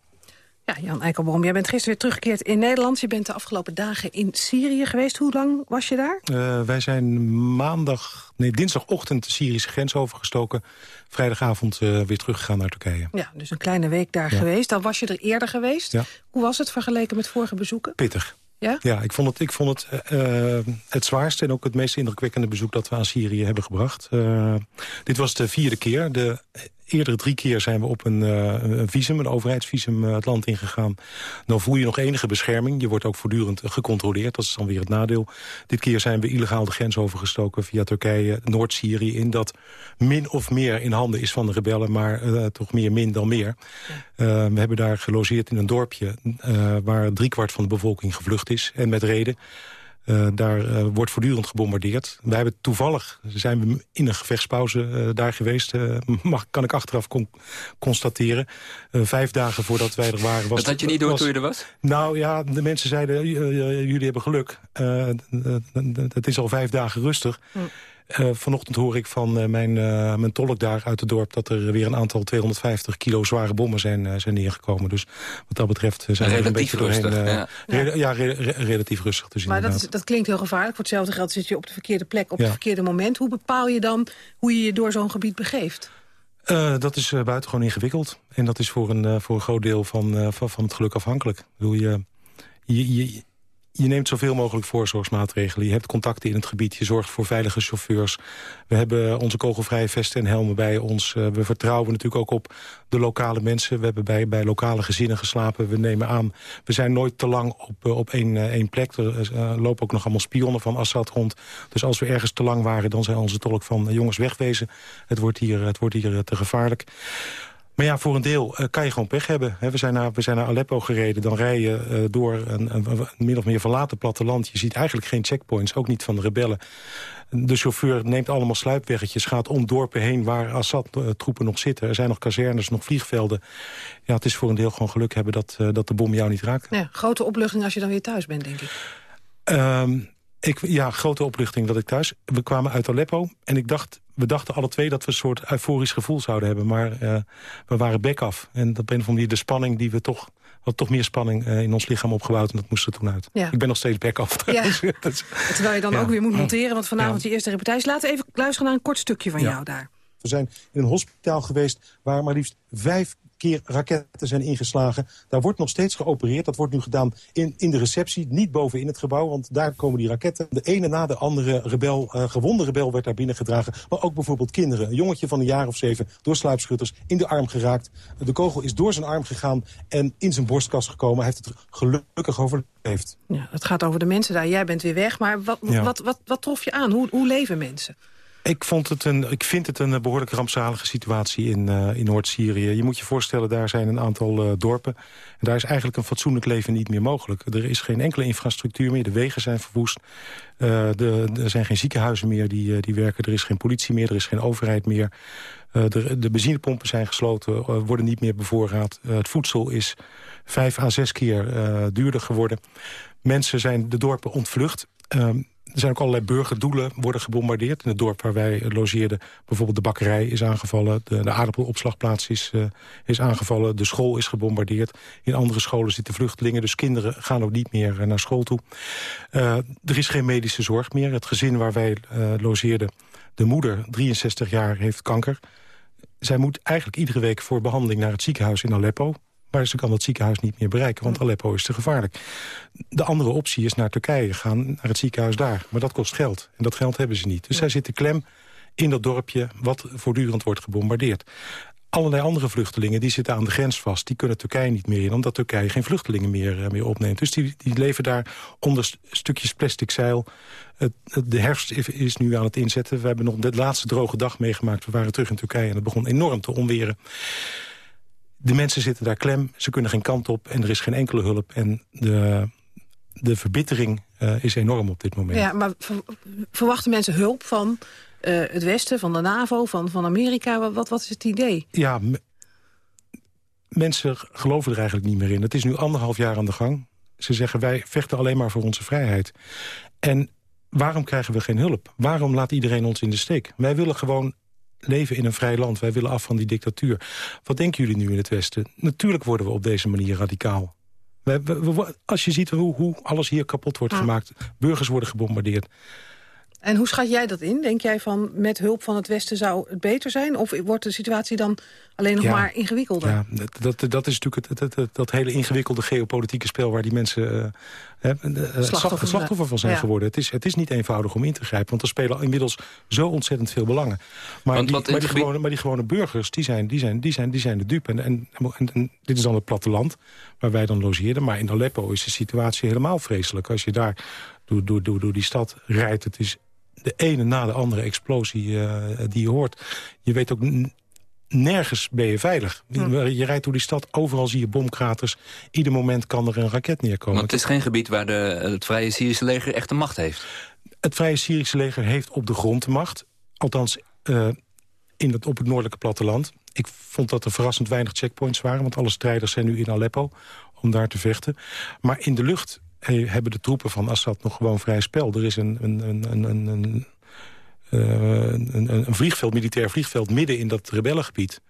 Ja, Jan Eikelboom, jij bent gisteren weer teruggekeerd in Nederland. Je bent de afgelopen dagen in Syrië geweest. Hoe lang was je daar? Eh, wij zijn maandag, nee, dinsdagochtend de Syrische grens overgestoken. Vrijdagavond eh, weer teruggegaan naar Turkije. Ja, dus een kleine week daar Ja. geweest. Dan was je er eerder geweest. Ja. Hoe was het vergeleken met vorige bezoeken? Pittig. Ja? Ja, ik vond het, ik vond het eh, het zwaarste en ook het meest indrukwekkende bezoek dat we aan Syrië hebben gebracht. Dit was de vierde keer. De eerdere drie keer zijn we op een, eh, een visum, een overheidsvisum, eh, het land ingegaan. Dan voel je nog enige bescherming. Je wordt ook voortdurend gecontroleerd. Dat is dan weer het nadeel. Dit keer zijn we illegaal de grens overgestoken via Turkije, Noord-Syrië... in dat min of meer in handen is van de rebellen, maar eh, toch meer min dan meer. We hebben daar gelogeerd in een dorpje eh, waar driekwart van de bevolking gevlucht is. En met reden. Eh, daar eh, wordt voortdurend gebombardeerd. Wij hebben toevallig, zijn we in een gevechtspauze eh, daar geweest. eh, mag, kan ik achteraf con- constateren. Eh, vijf dagen voordat wij er waren... Was Dat had je niet door toen je er was? Nou ja, de mensen zeiden, jullie hebben geluk. Eh, het is al vijf dagen rustig. Eh, vanochtend hoor ik van eh, mijn, eh, mijn tolk daar uit het dorp... dat er weer een aantal 250 kilo zware bommen zijn, eh, zijn neergekomen. Dus wat dat betreft zijn we een Relatief beetje doorheen. rustig, ja. ja, re- re- relatief rustig. Dus Maar dat, is, dat klinkt heel gevaarlijk. Voor hetzelfde geld zit je op de verkeerde plek, op Ja. het verkeerde moment. Hoe bepaal je dan hoe je je door zo'n gebied begeeft? Eh, dat is uh, buitengewoon ingewikkeld. En dat is voor een, uh, voor een groot deel van, uh, van, van het geluk afhankelijk. Ik bedoel, je, je, je, je neemt zoveel mogelijk voorzorgsmaatregelen. Je hebt contacten in het gebied. Je zorgt voor veilige chauffeurs. We hebben onze kogelvrije vesten en helmen bij ons. Uh, we vertrouwen natuurlijk ook op de lokale mensen. We hebben bij, bij lokale gezinnen geslapen. We nemen aan, we zijn nooit te lang op, uh, op één, uh, één plek. Er lopen ook nog allemaal spionnen van Assad rond. Dus als we ergens te lang waren, dan zijn onze tolk van... jongens, wegwezen. Het wordt hier, het wordt hier te gevaarlijk. Maar ja, voor een deel uh, kan je gewoon pech hebben. we, zijn naar, we zijn naar Aleppo gereden. Dan rij je uh, door een, een, een, min of meer verlaten platteland. Je ziet eigenlijk geen checkpoints, ook niet van de rebellen. De chauffeur neemt allemaal sluipweggetjes, gaat om dorpen heen... waar Assad-troepen nog zitten. Er zijn nog kazernes, nog vliegvelden. Ja, het is voor een deel gewoon geluk hebben dat, dat de bom jou niet raakt. Ja, grote opluchting als je dan weer thuis bent, denk ik. Um, ik, ja, grote opluchting dat ik thuis... We kwamen uit Aleppo en ik dacht, we dachten alle twee... dat we een soort euforisch gevoel zouden hebben. Maar uh, we waren bek af. En dat ben van die de spanning die we toch... wat toch meer spanning uh, in ons lichaam opgebouwd... en dat moest er toen uit. Ja. Ik ben nog steeds bek af. Ja. Terwijl je dan ja. ook weer moet monteren... want vanavond je eerste reportage. Laten we even luisteren naar een kort stukje van jou daar. We zijn in een hospitaal geweest... waar maar liefst vijf keer raketten zijn ingeslagen. Daar wordt nog steeds geopereerd. Dat wordt nu gedaan in, in de receptie, niet boven in het gebouw. Want daar komen die raketten. De ene na de andere rebel, uh, gewonde rebel werd daar binnengedragen. Maar ook bijvoorbeeld kinderen. Een jongetje van een jaar of zeven door sluipschutters in de arm geraakt. De kogel is door zijn arm gegaan en in zijn borstkas gekomen. Hij heeft het gelukkig overleefd. Ja, het gaat over de mensen daar. Jij bent weer weg. Maar wat, ja. wat, wat, wat trof je aan? Hoe, hoe leven mensen? Ik, vond het een, ik vind het een behoorlijk rampzalige situatie in, in Noord-Syrië. Je moet je voorstellen, daar zijn een aantal uh, dorpen. En daar is eigenlijk een fatsoenlijk leven niet meer mogelijk. Er is geen enkele infrastructuur meer. De wegen zijn verwoest. De, er zijn geen ziekenhuizen meer die, die werken. Er is geen politie meer. Er is geen overheid meer. de, de benzinepompen zijn gesloten. worden niet meer bevoorraad. het voedsel is vijf à zes keer duurder geworden. Mensen zijn de dorpen ontvlucht. Er zijn ook allerlei burgerdoelen worden gebombardeerd. In het dorp waar wij logeerden, bijvoorbeeld de bakkerij is aangevallen... de, de aardappelopslagplaats is, uh, is aangevallen, de school is gebombardeerd. In andere scholen zitten vluchtelingen, dus kinderen gaan ook niet meer naar school toe. Uh, er is geen medische zorg meer. Het gezin waar wij logeerden, de moeder, 63 jaar, heeft kanker. Zij moet eigenlijk iedere week voor behandeling naar het ziekenhuis in Aleppo. Maar ze kan dat ziekenhuis niet meer bereiken, want Aleppo is te gevaarlijk. De andere optie is naar Turkije gaan, naar het ziekenhuis daar. Maar dat kost geld. En dat geld hebben ze niet. Dus zij zitten klem in dat dorpje wat voortdurend wordt gebombardeerd. Allerlei andere vluchtelingen die zitten aan de grens vast. Die kunnen Turkije niet meer in, omdat Turkije geen vluchtelingen meer, uh, meer opneemt. Dus die, die leven daar onder st stukjes plastic zeil. Het, de herfst is nu aan het inzetten. We hebben nog de laatste droge dag meegemaakt. We waren terug in Turkije en het begon enorm te onweren. De mensen zitten daar klem, ze kunnen geen kant op en er is geen enkele hulp. En de, de verbittering uh, is enorm op dit moment. Ja, maar verwachten mensen hulp van uh, het Westen, van de NAVO, van, van Amerika? Wat, wat is het idee? Ja, mensen geloven er eigenlijk niet meer in. Het is nu anderhalf jaar aan de gang. Ze zeggen, wij vechten alleen maar voor onze vrijheid. En waarom krijgen we geen hulp? Waarom laat iedereen ons in de steek? Wij willen gewoon leven in een vrij land. Wij willen af van die dictatuur. Wat denken jullie nu in het Westen? Natuurlijk worden we op deze manier radicaal. We, we, we, als je ziet hoe, hoe, alles hier kapot wordt ja. gemaakt. Burgers worden gebombardeerd. En hoe schat jij dat in? Denk jij van met hulp van het Westen zou het beter zijn? Of wordt de situatie dan alleen nog ja, maar ingewikkelder? Ja, dat, dat, dat is natuurlijk het, het, het, dat hele ingewikkelde geopolitieke spel... waar die mensen uh, uh, slachtoffer, slachtoffer van zijn ja. geworden. Het is, het is niet eenvoudig om in te grijpen. Want er spelen inmiddels zo ontzettend veel belangen. Maar, want, die, maar, die, gebied... gewone, maar die gewone burgers, die zijn, die zijn, die zijn, die zijn de dupe. En, en, en, en dit is dan het platteland waar wij dan logeerden. Maar in Aleppo is de situatie helemaal vreselijk. Als je daar door, door, door, door die stad rijdt, het is de ene na de andere explosie uh, die je hoort. Je weet ook nergens ben je veilig. Hm. Je rijdt door die stad, overal zie je bomkraters. Ieder moment kan er een raket neerkomen. Want het is geen gebied waar de, het Vrije Syrische leger echt de macht heeft. Het Vrije Syrische leger heeft op de grond de macht. Althans, uh, in het, op het noordelijke platteland. Ik vond dat er verrassend weinig checkpoints waren... want alle strijders zijn nu in Aleppo om daar te vechten. Maar in de lucht hebben de troepen van Assad nog gewoon vrij spel. Er is een, een, een, een, een, uh, een, een vliegveld, militair vliegveld midden in dat rebellengebied.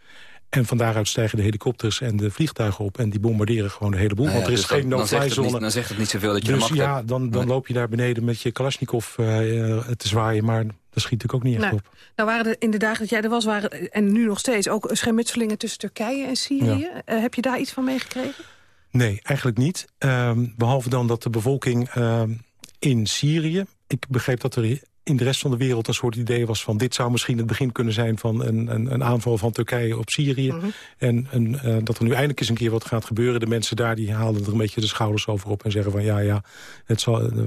En van daaruit stijgen de helikopters en de vliegtuigen op... en die bombarderen gewoon de hele boel. Nou ja, want er is dus geen no-fly zone. Dan zegt het niet zoveel dat je dus de ja, dan, dan Nee. loop je daar beneden met je Kalashnikov uh, te zwaaien. Maar dat schiet natuurlijk ook niet echt Nou, op. nou waren er in de dagen dat jij er was, waren, en nu nog steeds... ook schermutselingen tussen Turkije en Syrië. Eh, heb je daar iets van meegekregen? Nee, eigenlijk niet. Ehm, behalve dan dat de bevolking ehm, in Syrië... Ik begreep dat er in de rest van de wereld een soort idee was van... dit zou misschien het begin kunnen zijn van een, een, een aanval van Turkije op Syrië. Mhm. En, en eh, dat er nu eindelijk eens een keer wat gaat gebeuren. De mensen daar die haalden er een beetje de schouders over op... en zeggen van ja, ja, het zal, eh,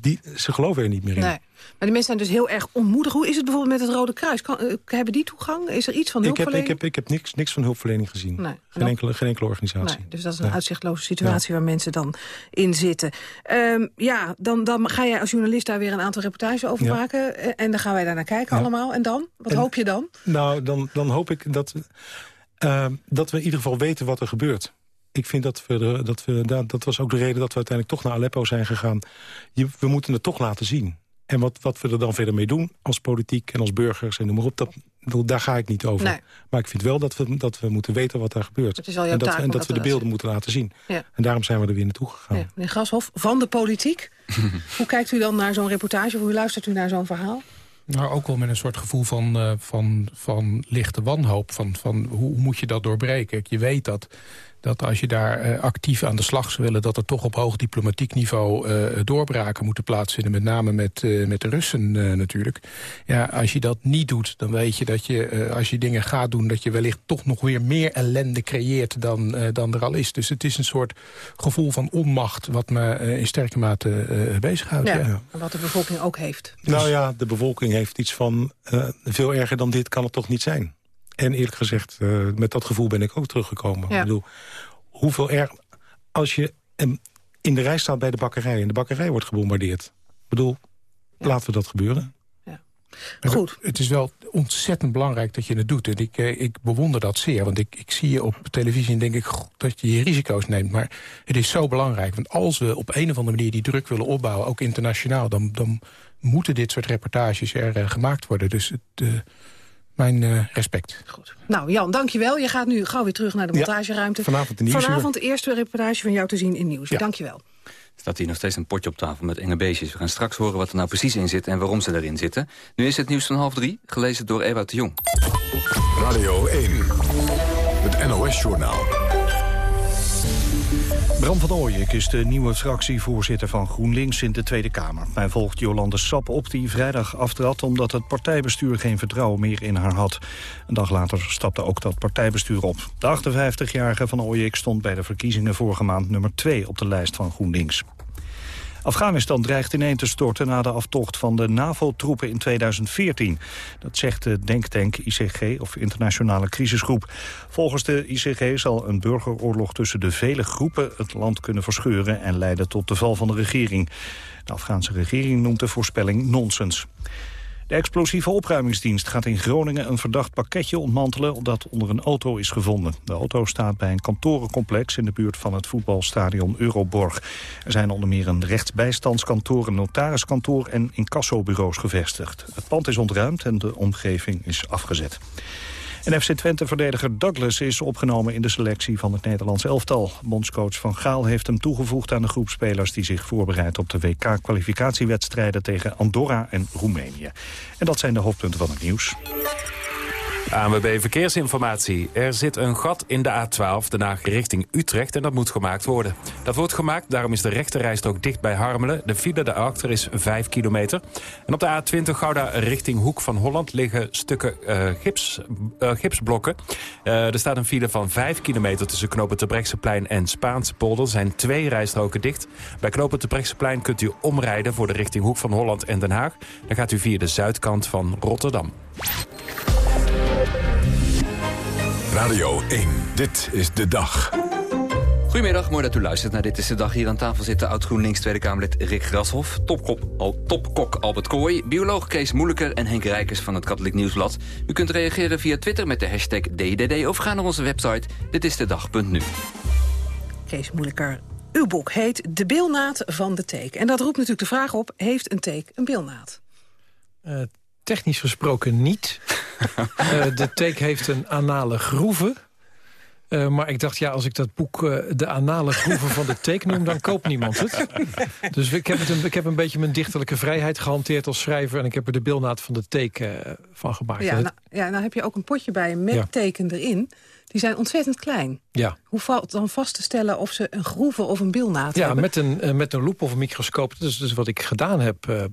die, ze geloven er niet meer in. Nee. Maar de mensen zijn dus heel erg onmoedig. Hoe is het bijvoorbeeld met het Rode Kruis? Kan, eh, hebben die toegang? Is er iets van Ik heb, hulpverlening? ik heb, ik heb niks, niks van hulpverlening gezien. Nee. Geen, enkele, geen enkele organisatie. Nee, dus dat is een Nee. uitzichtloze situatie waar mensen dan in zitten. Ehm, ja, dan, dan ga jij als journalist daar weer een aantal reportages over maken. eh, En dan gaan wij daar naar kijken allemaal. En dan? Wat En- hoop je dan? Nou, dan, dan hoop ik dat, eh, dat we in ieder geval weten wat er gebeurt. Ik vind dat we, dat we dat, dat was ook de reden dat we uiteindelijk toch naar Aleppo zijn gegaan. Je, we moeten het toch laten zien. En wat, wat we er dan verder mee doen als politiek en als burgers en noem maar op, dat, bedoel, daar ga ik niet over. Nee. Maar ik vind wel dat we, dat we moeten weten wat daar gebeurt. Het is al jouw en dat, taak en om dat dat we de beelden moeten laten zien. Ja. En daarom zijn we er weer naartoe gegaan. Ja, meneer Grashof, van de politiek. Hoe kijkt u dan naar zo'n reportage? Hoe luistert u naar zo'n verhaal? Nou, ook wel met een soort gevoel van, eh, van, van lichte wanhoop. Van, van hoe moet je dat doorbreken? Je weet dat, dat als je daar eh, actief aan de slag zou willen... dat er toch op hoog diplomatiek niveau eh, doorbraken moeten plaatsvinden. Met name met, eh, met de Russen eh, natuurlijk. Ja, als je dat niet doet, dan weet je dat je, eh, als je dingen gaat doen... dat je wellicht toch nog weer meer ellende creëert dan, eh, dan er al is. Dus het is een soort gevoel van onmacht... wat me eh, in sterke mate eh bezighoudt. Ja, ja. en wat de bevolking ook heeft. Nou ja, de bevolking heeft iets van... eh, veel erger dan dit kan het toch niet zijn. En eerlijk gezegd, eh, met dat gevoel ben ik ook teruggekomen. Ja. Ik bedoel, hoeveel erg... Als je in de rij staat bij de bakkerij... en de bakkerij wordt gebombardeerd. Ik bedoel, laten we dat gebeuren. Goed. Het is wel ontzettend belangrijk dat je het doet. En ik, eh, ik bewonder dat zeer. Want ik, ik zie je op televisie en denk ik goh, dat je je risico's neemt. Maar het is zo belangrijk. Want als we op een of andere manier die druk willen opbouwen... ook internationaal, dan, dan moeten dit soort reportages er eh, gemaakt worden. Dus het, eh, mijn eh, respect. Nou, Jan, dankjewel. Je gaat nu gauw weer terug naar de Ja, montageruimte. vanavond in Nieuwsuur. Vanavond de eerste reportage van jou te zien in Nieuws. Ja. Dankjewel. staat hier nog steeds een potje op tafel met enge beestjes. We gaan straks horen wat er nou precies in zit en waarom ze erin zitten. Nu is het nieuws van half drie, gelezen door Ewout de Jong. Radio 1, het NOS-journaal. Bram van Ooyek is de nieuwe fractievoorzitter van GroenLinks in de Tweede Kamer. Hij volgt Jolande Sap op die vrijdag aftrad omdat het partijbestuur geen vertrouwen meer in haar had. Een dag later stapte ook dat partijbestuur op. De 58-jarige van Ooyek stond bij de verkiezingen vorige maand nummer 2 op de lijst van GroenLinks. Afghanistan dreigt ineen te storten na de aftocht van de NAVO-troepen in 2014. Dat zegt de denktank ICG, of Internationale Crisisgroep. Volgens de ICG zal een burgeroorlog tussen de vele groepen het land kunnen verscheuren en leiden tot de val van de regering. De Afghaanse regering noemt de voorspelling nonsens. De explosieve opruimingsdienst gaat in Groningen een verdacht pakketje ontmantelen dat onder een auto is gevonden. De auto staat bij een kantorencomplex in de buurt van het voetbalstadion Euroborg. Er zijn onder meer een rechtsbijstandskantoor, een notariskantoor en incassobureaus gevestigd. Het pand is ontruimd en de omgeving is afgezet. En FC Twente-verdediger Douglas is opgenomen in de selectie van het Nederlands elftal. Bondscoach Van Gaal heeft hem toegevoegd aan de groep spelers... die zich voorbereidt op de WK-kwalificatiewedstrijden tegen Andorra en Roemenië. En dat zijn de hoofdpunten van het nieuws. ANWB Verkeersinformatie. Er zit een gat in de A12, Den Haag richting Utrecht... en dat moet gemaakt worden. Dat wordt gemaakt, daarom is de rechterrijstrook dicht bij Harmelen. De file daarachter is 5 kilometer. En op de A20 Gouda richting Hoek van Holland... liggen stukken eh, gips, eh, gipsblokken. Eh, er staat een file van 5 kilometer tussen knopen Terbrechtseplein en Spaanse polder. Er zijn twee rijstroken dicht. Bij knopen Terbrechtseplein kunt u omrijden... voor de richting Hoek van Holland en Den Haag. Dan gaat u via de zuidkant van Rotterdam. Radio 1, dit is de dag. Goedemiddag, mooi dat u luistert naar Dit is de Dag. Hier aan tafel zitten oud-GroenLinks Tweede Kamerlid Rick Grashoff... Topkop, al, topkok Albert Kooi, bioloog Kees Moeilijker... en Henk Rijkers van het Katholiek Nieuwsblad. U kunt reageren via Twitter met de hashtag DDD... of ga naar onze website ditistedag.nu. Kees Moeilijker. Uw boek heet De Bilnaad van de Teek. En dat roept natuurlijk de vraag op, heeft een teek een bilnaad? Eh, technisch gesproken niet. Eh, de teek heeft een anale groeve. Eh, maar ik dacht, ja, als ik dat boek eh, de anale groeven van de teek noem... dan koopt niemand het. Dus ik heb, het een, ik heb een beetje mijn dichterlijke vrijheid gehanteerd als schrijver... en ik heb er de bilnaad van de teek eh, van gemaakt. Ja, nou, ja, nou heb je ook een potje bij met Ja. teken erin. Die zijn ontzettend klein. ja. Hoe valt dan vast te stellen of ze een groeve of een bilnaad Ja, hebben? met een, met een loep of een microscoop. Dat is dus wat ik gedaan heb.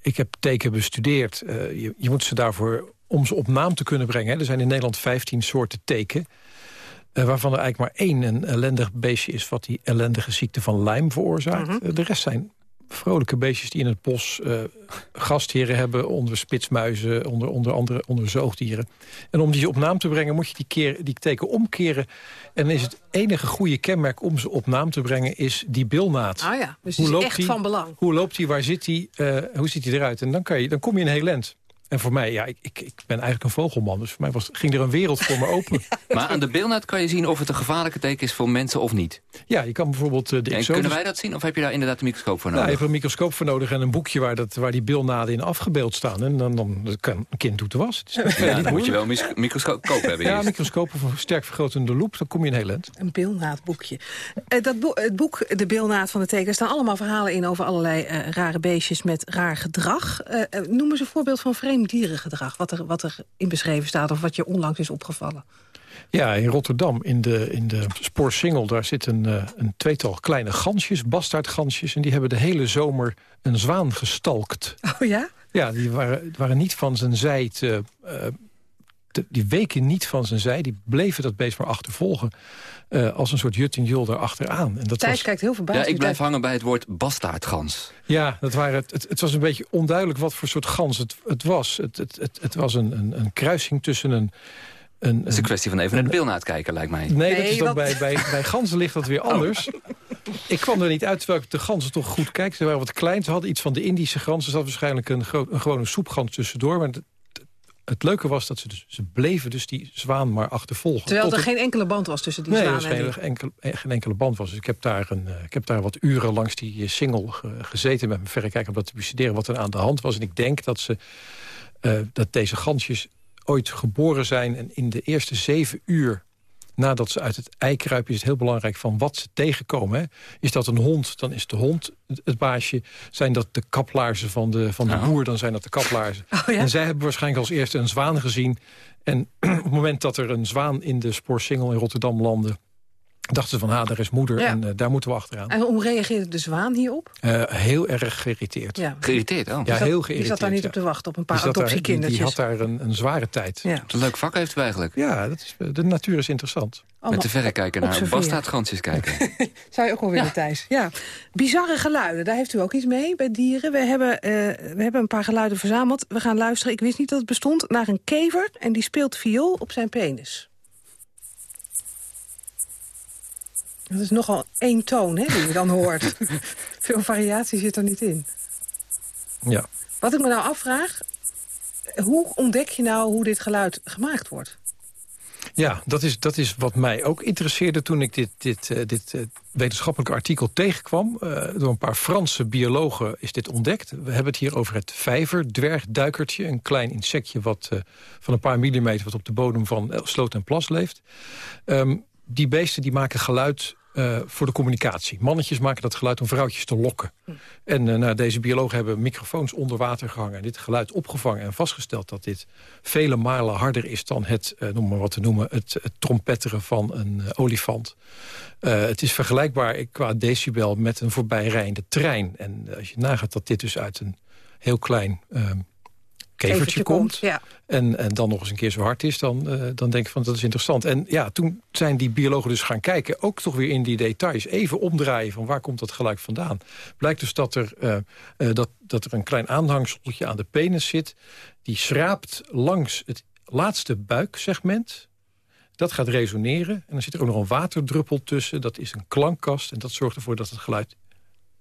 Ik heb teken bestudeerd. Eh, je, je moet ze daarvoor, om ze op naam te kunnen brengen... hè, er zijn in Nederland 15 soorten teken... eh, waarvan er eigenlijk maar één een ellendig beestje is... wat die ellendige ziekte van Lyme veroorzaakt. Mhm. Eh, de rest zijn vrolijke beestjes die in het bos uh, gastheren hebben... onder spitsmuizen, onder, onder andere onder zoogdieren. En om die op naam te brengen moet je die, keer, die teken omkeren. En is het enige goede kenmerk om ze op naam te brengen... is die bilnaad. Ah ja, dus hoe is echt die, van belang. Hoe loopt hij, waar zit hij, uh, hoe ziet hij eruit? En dan, kan je, dan kom je een heel end. En voor mij, ja, ik, ik, ik, ben eigenlijk een vogelman. Dus voor mij was, ging er een wereld voor me open. Maar aan de beelnaad kan je zien of het een gevaarlijke teken is voor mensen of niet? Ja, je kan bijvoorbeeld uh, de En kunnen wij dat zien? Of heb je daar inderdaad een microscoop voor nodig? Nou, je hebt een microscoop voor nodig en een boekje waar, dat, waar die beelnaden in afgebeeld staan. En dan, dan kan een kind doet de was. Ja, dan moet je wel een microscoop hebben. Ja, een microscoop of een sterk vergrotende loep. Dan kom je in heel eind. Een beelnaadboekje. Uh, dat bo het boek De Beelnaad van de Teken. Er staan allemaal verhalen in over allerlei uh, rare beestjes met raar gedrag. noem eens een voorbeeld van vreemd dierengedrag wat er, wat er in beschreven staat... of wat je onlangs is opgevallen? Ja, in Rotterdam, in de, in de Spoorsingel... daar zit een, uh, een tweetal kleine gansjes, bastaardgansjes... en die hebben de hele zomer een zwaan gestalkt. Oh ja? Ja, die waren, waren niet van zijn zij te, uh, te, die weken niet van zijn zij. Die bleven dat beest maar achtervolgen. Uh, als een soort jut en jul erachteraan. En dat Thijs was... kijkt heel verbaasd. Ja, ik blijf hangen bij het woord bastaardgans. Ja, dat waren het, het, het, was een beetje onduidelijk wat voor soort gans het, het was. Het, het, het, het was een, een, een kruising tussen een... Een, het is een kwestie van even naar de beelnaad kijken, lijkt mij. Nee, nee dat is dan bij, bij, bij ganzen ligt dat weer oh. anders. Ik kwam er niet uit, terwijl ik de ganzen toch goed kijk. Ze waren wat klein, ze hadden iets van de Indische gans. Er zat waarschijnlijk een, groot, een gewone soepgans tussendoor. Maar het leuke was dat ze, dus, ze bleven dus die zwaan maar achtervolgen. Terwijl er geen enkele band was tussen die nee, zwaan en die... geen, enkele, geen enkele band was. Dus ik heb daar, een, uh, ik heb daar wat uren langs die uh, single ge, gezeten... met mijn verrekijker om dat te bestuderen wat er aan de hand was. En ik denk dat, ze, uh, dat deze gansjes ooit geboren zijn... en in de eerste zeven uur nadat ze uit het ei kruipen... is het heel belangrijk van wat ze tegenkomen. Hè. Is dat een hond, dan is de hond het baasje. Zijn dat de kaplaarzen van de, van de oh. boer, dan zijn dat de kaplaarzen. Oh, ja? En zij hebben waarschijnlijk als eerste een zwaan gezien. En op het moment dat er een zwaan in de spoorsingel in Rotterdam landde... dachten ze van, ha, daar is moeder Ja. en uh, daar moeten we achteraan. En hoe reageerde de zwaan hierop? Uh, heel erg geïrriteerd. Ja. Geïrriteerd, oh. Ja, Die zat- heel Die geïrriteerd. zat daar niet ja. op te wachten op een paar Die adoptiekindertjes. Die, die had daar een, een zware tijd. Ja. Wat een leuk vak heeft u eigenlijk. Ja, dat is, de natuur is interessant. Met de verrekijker naar observeren. bastaardgansjes kijken. Zou je ook wel willen, Thijs. Ja. Bizarre geluiden, daar heeft u ook iets mee bij dieren. We hebben, eh, we hebben een paar geluiden verzameld. We gaan luisteren, ik wist niet dat het bestond, naar een kever... en die speelt viool op zijn penis. Dat is nogal één toon, hè, die je dan hoort. Veel variatie zit er niet in. Ja. Wat ik me nou afvraag... hoe ontdek je nou hoe dit geluid gemaakt wordt? Ja, dat is, dat is wat mij ook interesseerde toen ik dit, dit, uh, dit uh, wetenschappelijke artikel tegenkwam. Uh, door een paar Franse biologen is dit ontdekt. We hebben het hier over het vijverdwergduikertje. Een klein insectje wat, van een paar millimeter wat op de bodem van sloot en plas leeft. Um, die beesten die maken geluid uh, voor de communicatie. Mannetjes maken dat geluid om vrouwtjes te lokken. Hm. En uh, nou, deze biologen hebben microfoons onder water gehangen... en dit geluid opgevangen en vastgesteld dat dit vele malen harder is... dan het, uh, noem maar wat te noemen, het, het trompetteren van een olifant. het is vergelijkbaar qua decibel met een voorbijrijdende trein. En als je nagaat dat dit dus uit een heel klein... kevertje, komt, komt ja. en, en dan nog eens een keer zo hard is... dan, uh, dan denk ik van dat is interessant. En ja, toen zijn die biologen dus gaan kijken... ook toch weer in die details, even omdraaien... van waar komt dat geluid vandaan. Blijkt dus dat er, uh, uh, dat, dat er een klein aanhangseltje aan de penis zit... die schraapt langs het laatste buiksegment... Dat gaat resoneren en dan zit er ook nog een waterdruppel tussen. Dat is een klankkast en dat zorgt ervoor dat het geluid...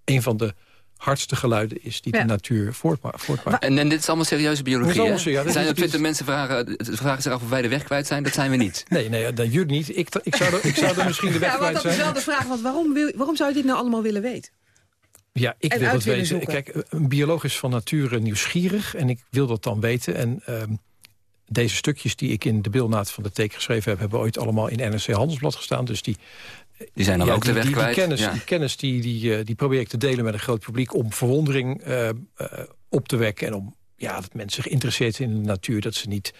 een van de hardste geluiden is die ja. de natuur voortmaakt. En, en dit is allemaal serieuze biologie, allemaal, ja? Zijn er twintig mensen vragen, vragen zich af of wij de weg kwijt zijn? Dat zijn we niet. Nee, nee dat jullie niet. Ik, ik, zou er, ik zou er misschien de weg ja, kwijt zijn. dat is wel de vraag, want waarom, wil, waarom zou je dit nou allemaal willen weten? Ja, ik en wil dat weten. Zoeken. Kijk, een bioloog is van nature nieuwsgierig en ik wil dat dan weten. En um, deze stukjes die ik in de beeldnaad van de teken geschreven heb... hebben ooit allemaal in NRC Handelsblad gestaan. Dus die, die zijn dan ja, ook de weg die, kwijt. Die kennis, ja. die, kennis die, die, die probeer ik te delen met een groot publiek... om verwondering uh, uh, op te wekken en om ja, dat mensen zich interesseert in de natuur. Dat ze niet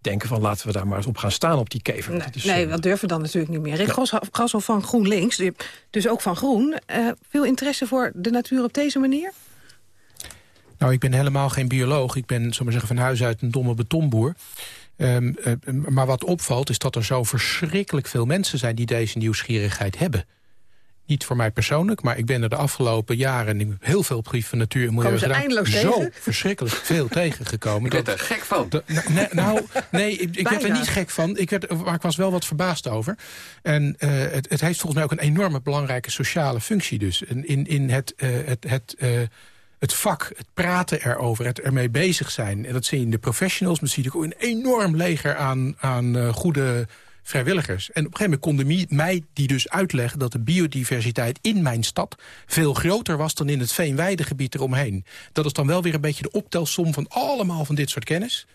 denken van laten we daar maar eens op gaan staan op die kever. Nee, dat, is, nee, dat durven dan natuurlijk niet meer. Rick ja. Grassel van GroenLinks, dus ook van Groen. Uh, veel interesse voor de natuur op deze manier? Nou, ik ben helemaal geen bioloog. Ik ben, zomaar zeggen, van huis uit een domme betonboer. Um, uh, maar wat opvalt is dat er zo verschrikkelijk veel mensen zijn... die deze nieuwsgierigheid hebben. niet voor mij persoonlijk... maar ik ben er de afgelopen jaren in heel veel op van natuur en milieu gedaan, eindeloos zo tegen? verschrikkelijk veel tegengekomen. Ik werd er gek van. dat- nou, nee, ik, ik werd er niet gek van. Ik werd, maar ik was wel wat verbaasd over. En eh, het, het heeft volgens mij ook een enorme belangrijke sociale functie dus. En in, in het, eh, het, het, eh, het vak, het praten erover, het ermee bezig zijn. En dat zie je in de professionals, maar zie je ook een enorm leger aan, aan eh, goede vrijwilligers. En op een gegeven moment konden mi- mij die dus uitleggen... dat de biodiversiteit in mijn stad veel groter was... dan in het veenweidegebied eromheen. Dat is dan wel weer een beetje de optelsom van allemaal van dit soort kennis...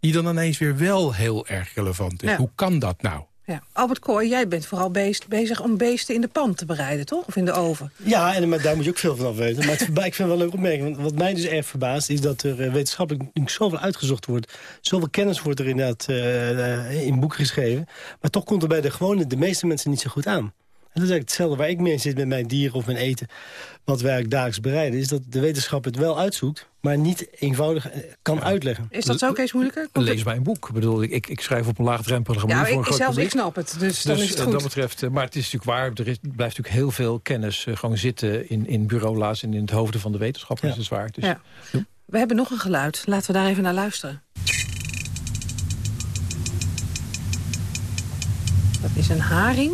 die dan ineens weer wel heel erg relevant is. Ja. Hoe kan dat nou? Ja. Albert Kooi, jij bent vooral bezig om beesten in de pan te bereiden, toch? Of in de oven? Ja, en daar moet je ook veel van af weten. Maar het, ik vind het wel een leuk opmerking. Wat mij dus erg verbaast is dat er eh, wetenschappelijk zoveel uitgezocht wordt. Zoveel kennis wordt er inderdaad eh, in boeken geschreven. Maar toch komt er bij de gewone, de meeste mensen niet zo goed aan. En dat is eigenlijk hetzelfde waar ik mee zit met mijn dieren of mijn eten. Wat wij eigenlijk dagelijks bereiden. Is dat de wetenschap het wel uitzoekt. Maar niet eenvoudig eh, kan uitleggen. Is dat zo, Kees Moeilijker? Komt Lees mijn boek. Ik bedoel, ik, ik, ik schrijf op een laagdrempelige manier Ja, voor een ik, groot zelfs ik snap het, dus, dan is het eh, goed. dat betreft, eh, maar het is natuurlijk waar, er is, blijft natuurlijk heel veel kennis gewoon zitten in, in bureaula's en in het hoofden van de wetenschappers. Dat is waar. Dus, Ja. We hebben nog een geluid. Laten we daar even naar luisteren. Dat is een haring.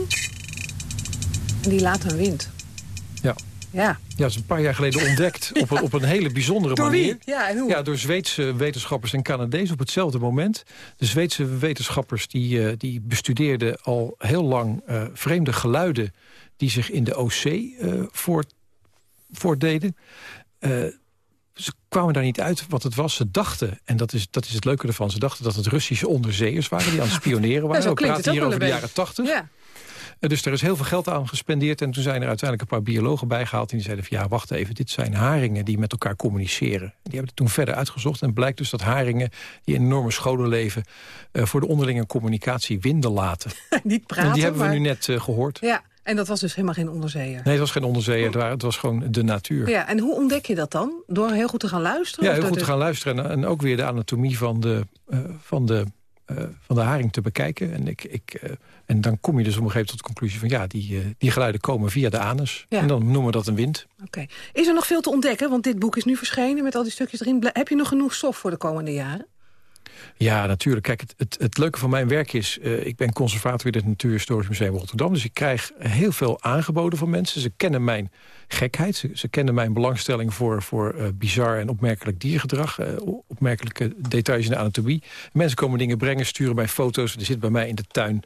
En die laat een wind. Ja. Ja. Ja, dat is een paar jaar geleden ontdekt op, een, op een hele bijzondere Door wie? manier. Ja, en hoe? Ja, door Zweedse wetenschappers en Canadezen op hetzelfde moment. De Zweedse wetenschappers die, eh, die bestudeerden al heel lang eh, vreemde geluiden... die zich in de OC eh voort, voortdeden. Ze kwamen daar niet uit wat het was. Ze dachten, en dat is, dat is het leuke ervan... ze dachten dat het Russische onderzeeërs waren die aan het spioneren Ja, waren. zo We praten hier over de jaren tachtig. Ja. Dus er is heel veel geld aan gespendeerd. En toen zijn er uiteindelijk een paar biologen bijgehaald. En die zeiden van ja, wacht even, dit zijn haringen die met elkaar communiceren. Die hebben het toen verder uitgezocht. En blijkt dus dat haringen die enorme scholen leven... eh, voor de onderlinge communicatie winden laten. Niet praten, en die hebben we nu net eh, gehoord. Ja, en dat was dus helemaal geen onderzeeër. Nee, het was geen onderzeeër, het, waren- het was gewoon de natuur. Ja, en hoe ontdek je dat dan? Door heel goed te gaan luisteren? Ja, heel goed te gaan luisteren. En, en ook weer de anatomie van de, eh, van de, van de haring te bekijken. En, ik, ik, eh, en dan kom je dus op een gegeven moment tot de conclusie van... ja, die, eh, die geluiden komen via de anus. Ja. En dan noemen we dat een wind. Oké. Is er nog veel te ontdekken? Want dit boek is nu verschenen met al die stukjes erin. Heb je nog genoeg stof voor de komende jaren? Ja, natuurlijk. Kijk, het, het, het leuke van mijn werk is... eh, ik ben conservator in het Natuurhistorisch Museum Rotterdam... dus ik krijg heel veel aangeboden van mensen. Ze kennen mijn gekheid. Ze, kennen mijn belangstelling voor, voor eh, bizar en opmerkelijk diergedrag. eh, opmerkelijke details in de anatomie. Mensen komen dingen brengen, sturen mij foto's. Er zit bij mij in de tuin...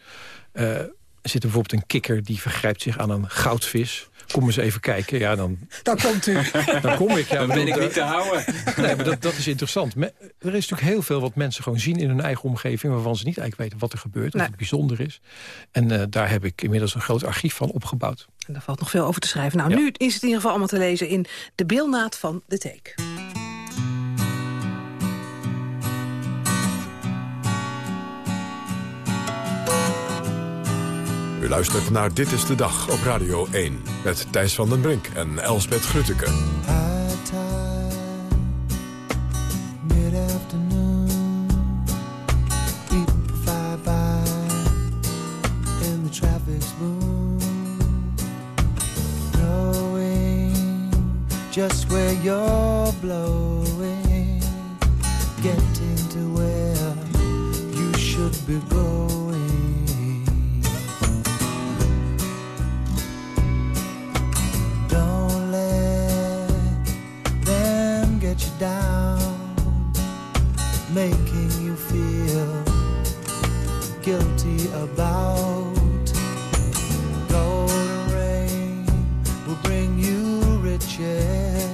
er zit bijvoorbeeld een kikker die vergrijpt zich aan een goudvis. Kom eens even kijken. Ja, dan, Dan komt u. dan kom ik. Ja, Dan ben ik niet te houden. Nee, maar dat, dat is interessant. Me- er is natuurlijk heel veel wat mensen gewoon zien in hun eigen omgeving... waarvan ze niet eigenlijk weten wat er gebeurt, wat Nee. het bijzonder is. En eh, daar heb ik inmiddels een groot archief van opgebouwd. En daar valt nog veel over te schrijven. Nou, nu is het in ieder geval allemaal te lezen in de beelnaad van de teek. U luistert naar Dit is de Dag op Radio 1. Met Thijs van den Brink en Elsbeth Grutteke. Just where you're blowing, getting to where you should be going. Get you down, making you feel guilty about. Golden rain will bring you riches,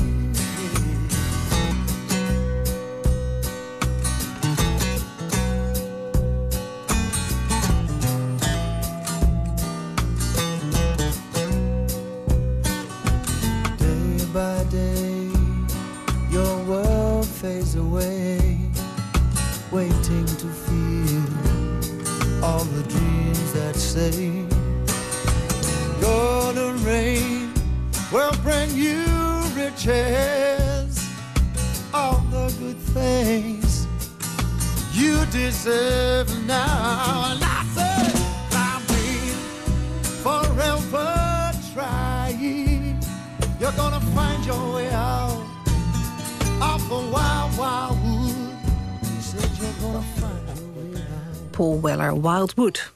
Paul Weller, Wildwood.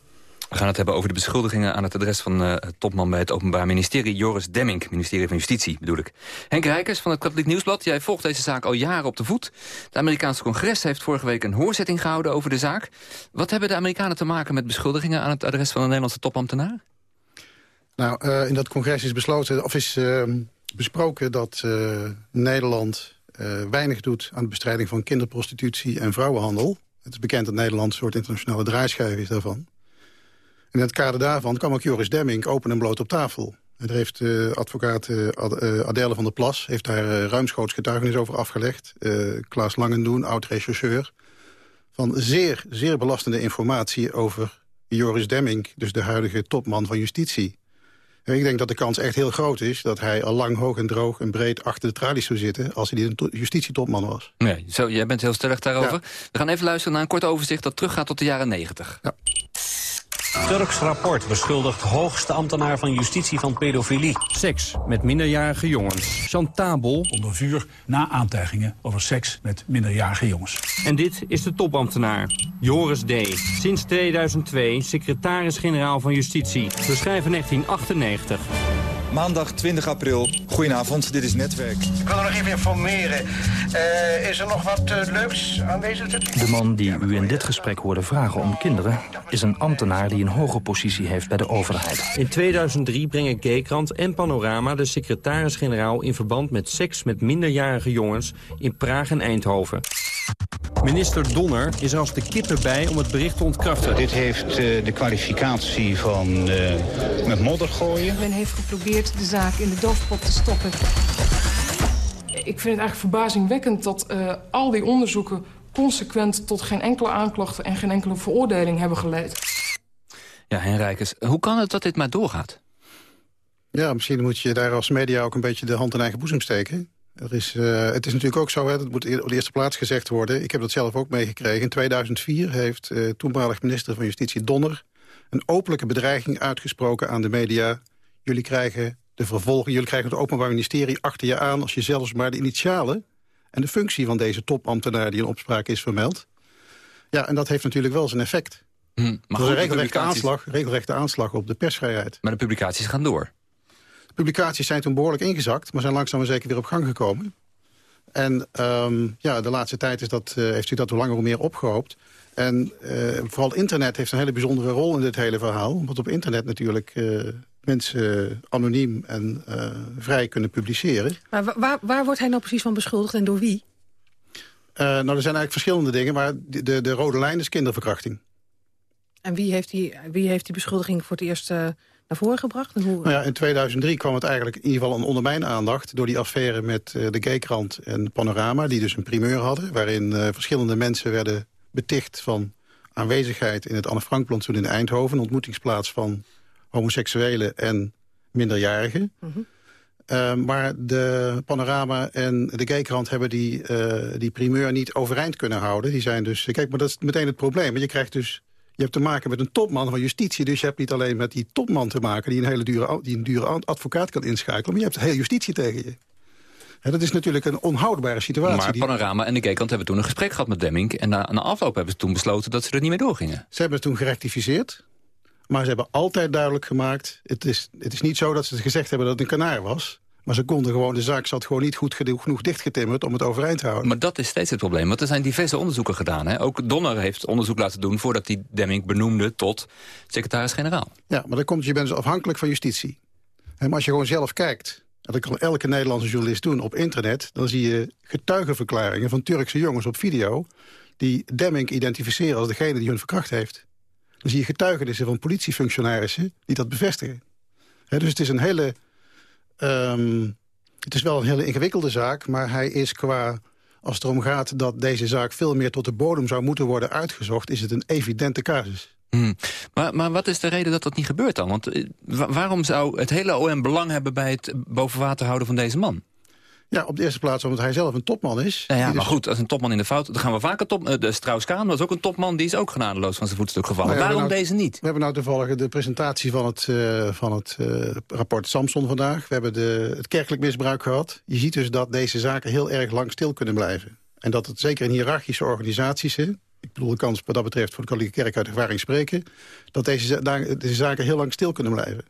We gaan het hebben over de beschuldigingen aan het adres van uh, topman bij het Openbaar Ministerie, Joris Demming, ministerie van Justitie bedoel ik. Henk Rijkers van het Katholiek Nieuwsblad, jij volgt deze zaak al jaren op de voet. Het Amerikaanse congres heeft vorige week een hoorzitting gehouden over de zaak. Wat hebben de Amerikanen te maken met beschuldigingen aan het adres van een Nederlandse topambtenaar? Nou, uh, in dat congres is besloten, of is uh, besproken dat uh, Nederland weinig doet aan de bestrijding van kinderprostitutie en vrouwenhandel. Het is bekend dat Nederland een soort internationale draaischijf is daarvan. In het kader daarvan kwam ook Joris Demming open en bloot op tafel. En daar heeft uh, advocaat uh, Adele van der Plas heeft daar uh, ruimschoots getuigenis over afgelegd. Klaas Langendoen, oud-rechercheur. Van zeer, zeer belastende informatie over Joris Demming... dus de huidige topman van justitie. Ik denk dat de kans echt heel groot is... dat hij al lang hoog en droog en breed achter de tralies zou zitten... als hij een justitietopman was. Nee, zo, jij bent heel stellig daarover. Ja. We gaan even luisteren naar een kort overzicht... dat teruggaat tot de jaren 90. Ja. Turks rapport beschuldigt hoogste ambtenaar van justitie van pedofilie. Seks met minderjarige jongens. Chantabel. Onder vuur na aantijgingen over seks met minderjarige jongens. En dit is de topambtenaar, Joris D. Sinds 2002 secretaris-generaal van Justitie. We schrijven 1998. Maandag 20 april. Goedenavond, dit is Netwerk. Ik wil er nog even informeren. Uh, is er nog wat uh, leuks aanwezig? De man die u in dit gesprek hoorde vragen om kinderen... is een ambtenaar die een hoge positie heeft bij de overheid. In 2003 brengen Gaykrant en Panorama de secretaris-generaal... in verband met seks met minderjarige jongens in Praag en Eindhoven. Minister Donner is er als de kippen bij om het bericht te ontkrachten. Dit heeft uh, de kwalificatie van uh, met modder gooien. Men heeft geprobeerd de zaak in de doofpot te stoppen. Ik vind het eigenlijk verbazingwekkend dat uh, al die onderzoeken... consequent tot geen enkele aanklachten en geen enkele veroordeling hebben geleid. Ja, Henrijkes, hoe kan het dat dit maar doorgaat? Ja, misschien moet je daar als media ook een beetje de hand in eigen boezem steken. Er is, uh, het is natuurlijk ook zo, hè, dat moet op de eerste plaats gezegd worden... ik heb dat zelf ook meegekregen. In 2004 heeft uh, toenmalig minister van Justitie Donner... een openlijke bedreiging uitgesproken aan de media. Jullie krijgen de vervolging, jullie krijgen het Openbaar Ministerie achter je aan... als je zelfs maar de initialen en de functie van deze topambtenaar... die in opspraak is vermeld. Ja, en dat heeft natuurlijk wel zijn effect. Hm, maar een regelrechte, aanslag, regelrechte aanslag op de persvrijheid. Maar de publicaties gaan door publicaties zijn toen behoorlijk ingezakt... maar zijn langzaam maar zeker weer op gang gekomen. En um, ja, de laatste tijd is dat, uh, heeft u dat hoe langer hoe meer opgehoopt. En uh, vooral internet heeft een hele bijzondere rol in dit hele verhaal. Omdat op internet natuurlijk uh, mensen anoniem en vrij kunnen publiceren. Maar waar, waar wordt hij nou precies van beschuldigd en door wie? nou, er zijn eigenlijk verschillende dingen, maar de, de, de rode lijn is kinderverkrachting. En wie heeft die, wie heeft die beschuldiging voor het eerst naar voren gebracht? En hoe... nou ja, in 2003 kwam het eigenlijk in ieder geval onder mijn aandacht... door die affaire met uh, de Gaykrant en Panorama... die dus een primeur hadden... waarin uh, verschillende mensen werden beticht van aanwezigheid... in het Anne Frank-plantsoen in Eindhoven... een ontmoetingsplaats van homoseksuelen en minderjarigen. Mm -hmm. uh, maar de Panorama en de Gaykrant hebben die, die primeur niet overeind kunnen houden. Die zijn dus, kijk, maar dat is meteen het probleem. Je krijgt dus je hebt te maken met een topman van justitie. Dus je hebt niet alleen met die topman te maken... die een hele dure, die een dure advocaat kan inschakelen... maar je hebt de hele justitie tegen je. Dat is natuurlijk een onhoudbare situatie. Maar die- Panorama en de Gaykrant hebben toen een gesprek gehad met Demming... en na, na afloop hebben ze toen besloten dat ze er niet meer doorgingen. Ze hebben het toen gerectificeerd. Maar ze hebben altijd duidelijk gemaakt... Het is, het is niet zo dat ze gezegd hebben dat het een kanaar was. Maar ze konden gewoon, de zaak zat gewoon niet goed genoeg, dichtgetimmerd... om het overeind te houden. Maar dat is steeds het probleem, want er zijn diverse onderzoeken gedaan. Hè? Ook Donner heeft onderzoek laten doen voordat hij Demming benoemde tot secretaris-generaal. Ja, maar dan komt, je bent dus afhankelijk van justitie. En maar als je gewoon zelf kijkt... en dat kan elke Nederlandse journalist doen op internet... dan zie je getuigenverklaringen van Turkse jongens op video... die Demming identificeren als degene die hun verkracht heeft. Dan zie je getuigenissen van politiefunctionarissen die dat bevestigen. Dus het is een hele... ehm, het is wel een hele ingewikkelde zaak, maar hij is qua... als het erom gaat dat deze zaak veel meer tot de bodem zou moeten worden uitgezocht... is het een evidente casus. Hmm. Maar, maar wat is de reden dat dat niet gebeurt dan? Want eh, wa- waarom zou het hele OM belang hebben bij het boven water houden van deze man? Ja, op de eerste plaats omdat hij zelf een topman is. Nou ja, maar dus- goed, als een topman in de fout... dan gaan we vaker top... eh, De Strauss-Kaan was ook een topman, die is ook genadeloos van zijn voetstuk gevallen. Nou ja, Waarom hebben deze niet? We hebben nou toevallig de presentatie van het, eh, van het eh, rapport Samson vandaag. We hebben de, het kerkelijk misbruik gehad. Je ziet dus dat deze zaken heel erg lang stil kunnen blijven. En dat het zeker in hiërarchische organisaties... hè, ik bedoel, de kans wat dat betreft voor de katholieke kerk uit ervaring spreken... dat deze zaken heel lang stil kunnen blijven.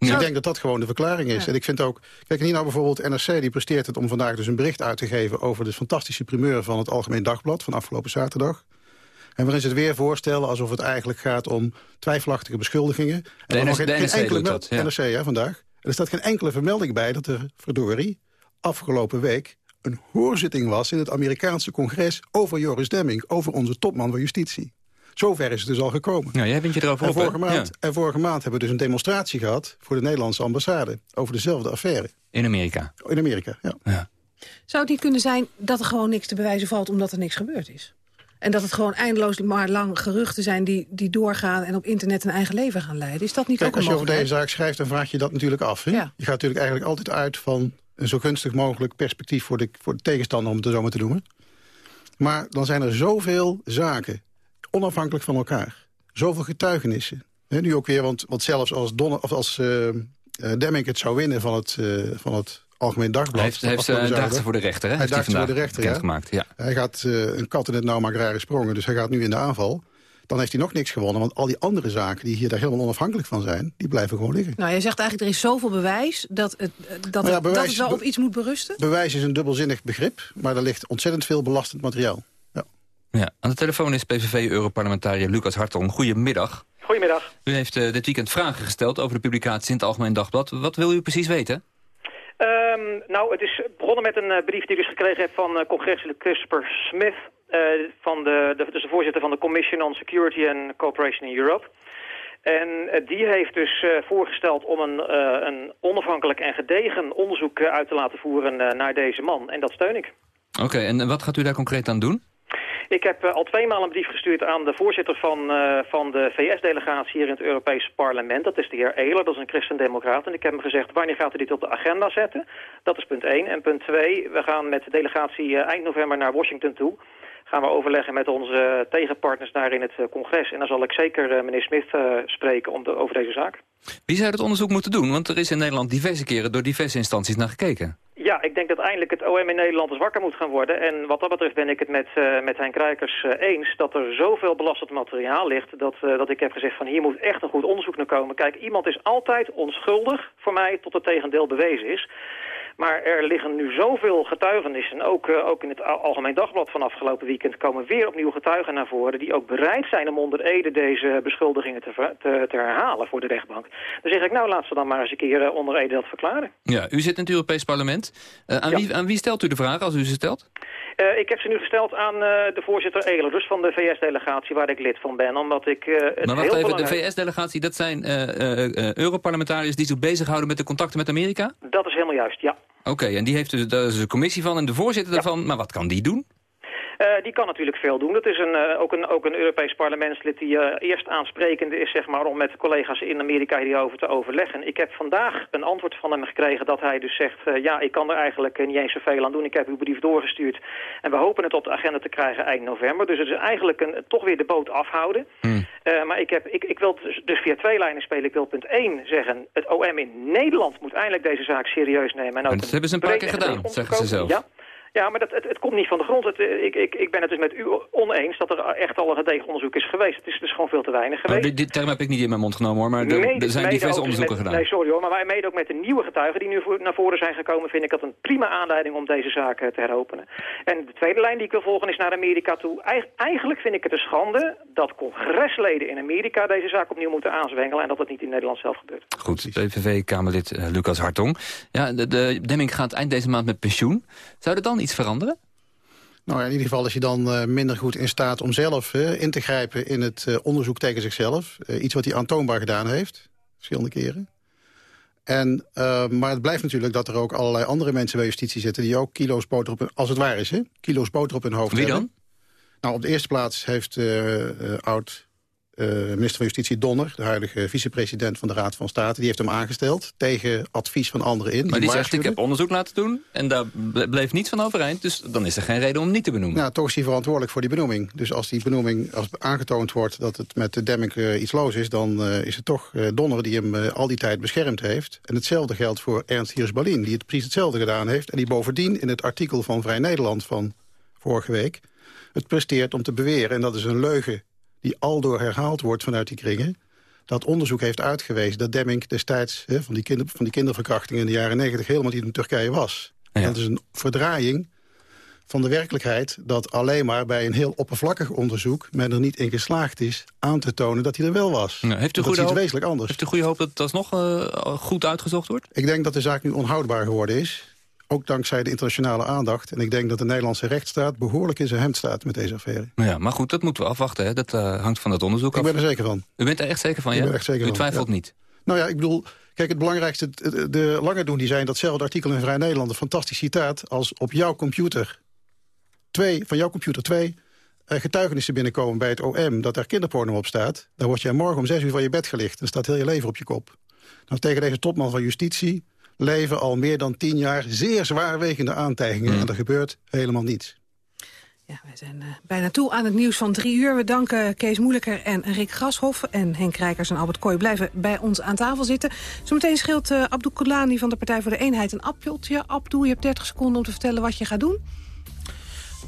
Dus Ja. ik denk dat dat gewoon de verklaring is. En ik vind ook... Kijk, hier nou bijvoorbeeld NRC, die presteert het om vandaag dus een bericht uit te geven... over de fantastische primeur van het Algemeen Dagblad van afgelopen zaterdag. En waarin ze het weer voorstellen alsof het eigenlijk gaat om twijfelachtige beschuldigingen. En De er nog NRC de NRC enkele dat, ja. NRC, ja, vandaag. Er staat geen enkele vermelding bij dat er, verdorie, afgelopen week... een hoorzitting was in het Amerikaanse congres over Joris Demming... over onze topman van justitie. Zover is het dus al gekomen. Ja, jij bent je erover En op, vorige, maand, Ja. en vorige maand hebben we dus een demonstratie gehad... voor de Nederlandse ambassade over dezelfde affaire. In Amerika. In Amerika, ja. Zou het niet kunnen zijn dat er gewoon niks te bewijzen valt... omdat er niks gebeurd is? En dat het gewoon eindeloos maar lang geruchten zijn die, die doorgaan... en op internet een eigen leven gaan leiden? Is dat niet Kijk, ook als een je over deze zaak schrijft, dan vraag je dat natuurlijk af. Hè? Je gaat natuurlijk eigenlijk altijd uit van een zo gunstig mogelijk perspectief... voor de, voor de tegenstander, om het zo maar te noemen. Maar dan zijn er zoveel zaken, onafhankelijk van elkaar. Zoveel getuigenissen. Hè, nu ook weer, want, want zelfs als, Donner, of als eh eh, Demming het zou winnen van het, eh, van het Algemeen Dagblad... Hij heeft, hij heeft, ze voor de rechter, hè? Hij daagt voor de vandaag rechter, ja. bekendgemaakt, ja. Hij gaat eh, een kat in het nauw maakt rare sprongen, dus hij gaat nu in de aanval. Dan heeft hij nog niks gewonnen, want al die andere zaken... die hier daar helemaal onafhankelijk van zijn, die blijven gewoon liggen. Nou, jij zegt eigenlijk er is zoveel bewijs dat het, dat, Maar het, dat het wel op iets moet berusten? Bewijs is een dubbelzinnig begrip, maar er ligt ontzettend veel belastend materiaal. Ja, aan de telefoon is PVV-europarlementariër Lucas Hartong. Goedemiddag. Goedemiddag. U heeft eh, dit weekend vragen gesteld over de publicatie in het Algemeen Dagblad. Wat wil u precies weten? Ehm, nou, het is begonnen met een eh, brief die ik dus gekregen heb van eh, congresslid Christopher Smith... van de, de, dus de voorzitter van de Commission on Security and Cooperation in Europe. En die heeft dus voorgesteld om een, een onafhankelijk en gedegen onderzoek uit te laten voeren naar deze man. En dat steun ik. Oké, en wat gaat u daar concreet aan doen? Ik heb eh, al tweemaal een brief gestuurd aan de voorzitter van, eh, van de VS-delegatie hier in het Europese parlement. Dat is de heer Ehler, dat is een christendemocraat. En ik heb hem gezegd, wanneer gaat u dit op de agenda zetten? Dat is punt 1. En punt 2, we gaan met de delegatie eh, eind november naar Washington toe. Gaan we overleggen met onze tegenpartners daar in het congres. En dan zal ik zeker meneer Smith spreken om de, over deze zaak. Wie zou het onderzoek moeten doen? Want er is in Nederland diverse keren door diverse instanties naar gekeken. Ja, ik denk dat eindelijk het OM in Nederland eens wakker moet gaan worden. En wat dat betreft ben ik het met, eh met Hein Krijkers eh, eens... dat er zoveel belastend materiaal ligt... Dat, eh, dat ik heb gezegd van hier moet echt een goed onderzoek naar komen. Kijk, iemand is altijd onschuldig voor mij tot het tegendeel bewezen is. Maar er liggen nu zoveel getuigenissen. Ook, eh, ook in het Al- Algemeen Dagblad van afgelopen weekend komen weer opnieuw getuigen naar voren... die ook bereid zijn om onder ede deze beschuldigingen te, te, te herhalen voor de rechtbank. Dan zeg ik, nou laat ze dan maar eens een keer eh, onder ede dat verklaren. Ja, u zit in het Europees Parlement. Eh, aan, wie, aan wie stelt u de vraag als u ze stelt? Ik heb ze nu gesteld aan de voorzitter Ehler, dus van de VS-delegatie waar ik lid van ben. Omdat ik het maar wacht heel even, de. VS-delegatie, dat zijn Europarlementariërs die zich bezighouden met de contacten met Amerika? Dat is helemaal juist, ja. Oké, en die heeft dus, daar is een commissie van en de voorzitter daarvan. Maar wat kan die doen? Eh, die kan natuurlijk veel doen. Dat is een, uh, ook, een, ook een Europees parlementslid die uh, eerst aansprekende is zeg maar, om met collega's in Amerika hierover te overleggen. Ik heb vandaag een antwoord van hem gekregen dat hij dus zegt... Ja, ik kan er eigenlijk niet eens zoveel aan doen. Ik heb uw brief doorgestuurd. En we hopen het op de agenda te krijgen eind november. Dus het is eigenlijk een, toch weer de boot afhouden. Hmm. maar ik, heb, ik, ik wil dus, dus, via twee lijnen spelen. Ik wil punt 1 zeggen... het OM in Nederland moet eindelijk deze zaak serieus nemen. En, ook en dat hebben ze een paar keer gedaan, zeggen ze zelf. Ja. Ja, maar dat, het, het komt niet van de grond. Het, eh, ik, ik, ik ben het dus met u oneens dat er echt al een gedegen onderzoek is geweest. Het is dus gewoon veel te weinig geweest. dit, dit term heb ik niet in mijn mond genomen hoor, maar er zijn diverse onderzoeken gedaan. Nee, sorry hoor, maar wij mede ook met de nieuwe getuigen die nu voor, naar voren zijn gekomen... vind ik dat een prima aanleiding om deze zaak eh, te heropenen. En de tweede lijn die ik wil volgen is naar Amerika toe. eigenlijk vind ik het een schande dat congresleden in Amerika deze zaak opnieuw moeten aanzwengelen... en dat het niet in Nederland zelf gebeurt. Goed, PVV-Kamerlid uh, Lucas Hartong. Ja, de, de Demming gaat eind deze maand met pensioen. Zou er dan iets veranderen? Nou, in ieder geval is je dan uh, minder goed in staat om zelf uh, in te grijpen in het uh, onderzoek tegen zichzelf. iets wat hij aantoonbaar gedaan heeft, verschillende keren. En, maar het blijft natuurlijk dat er ook allerlei andere mensen bij justitie zitten... die ook kilo's boter op hun, als het waar is, hè, kilo's boter op hun hoofd Wie hebben. dan? Nou, op de eerste plaats heeft oud minister van Justitie Donner... de huidige vicepresident van de Raad van State... die heeft hem aangesteld tegen advies van anderen in. Maar die, zegt, ik heb onderzoek laten doen... en daar bleef niets van overeind... dus dan is er geen reden om niet te benoemen. Nou, toch is hij verantwoordelijk voor die benoeming. Dus als die benoeming als aangetoond wordt dat het met de Demming uh, iets los is... dan uh, is het toch Donner die hem al die tijd beschermd heeft. En hetzelfde geldt voor Ernst Hiers-Balin... die het precies hetzelfde gedaan heeft... en die bovendien in het artikel van Vrij Nederland van vorige week... het presteert om te beweren, en dat is een leugen die aldoor herhaald wordt vanuit die kringen... dat onderzoek heeft uitgewezen dat Demming destijds... Hè, van, die kinder, van die kinderverkrachting in de jaren negentig... helemaal niet in Turkije was. En dat is een verdraaiing van de werkelijkheid... dat alleen maar bij een heel oppervlakkig onderzoek... men er niet in geslaagd is aan te tonen dat hij er wel was. Ja, heeft u dat is iets wezenlijk anders. Heeft u goede hoop dat het alsnog uh, goed uitgezocht wordt? Ik denk dat de zaak nu onhoudbaar geworden is. Ook dankzij de internationale aandacht. En ik denk dat de Nederlandse rechtsstaat behoorlijk in zijn hemd staat met deze affaire. Ja, maar goed, dat moeten we afwachten. Hè? Dat uh, hangt van het onderzoek ik af. Ik ben er zeker van. U bent er echt zeker van, ik ja? Ben er echt zeker U twijfelt van, niet? Nou ja, ik bedoel, kijk, het belangrijkste, de lange doen die zijn datzelfde artikel in Vrij Nederland, een fantastisch citaat, als op jouw computer, twee, van jouw computer twee, uh, getuigenissen binnenkomen bij het OM, dat er kinderporno op staat, dan word je morgen om zes uur van je bed gelicht en staat heel je leven op je kop. Nou, tegen deze topman van justitie leven al meer dan tien jaar zeer zwaarwegende aantijgingen. Hmm. En er gebeurt helemaal niets. Ja, wij zijn uh, bijna toe aan het nieuws van drie uur. We danken Kees Moeilijker en Rick Grashoff. En Henk Rijkers en Albert Kooi blijven bij ons aan tafel zitten. Zometeen scheelt uh, Abdou Koulani van de Partij voor de Eenheid een appeltje. Abdou, je hebt 30 seconden om te vertellen wat je gaat doen.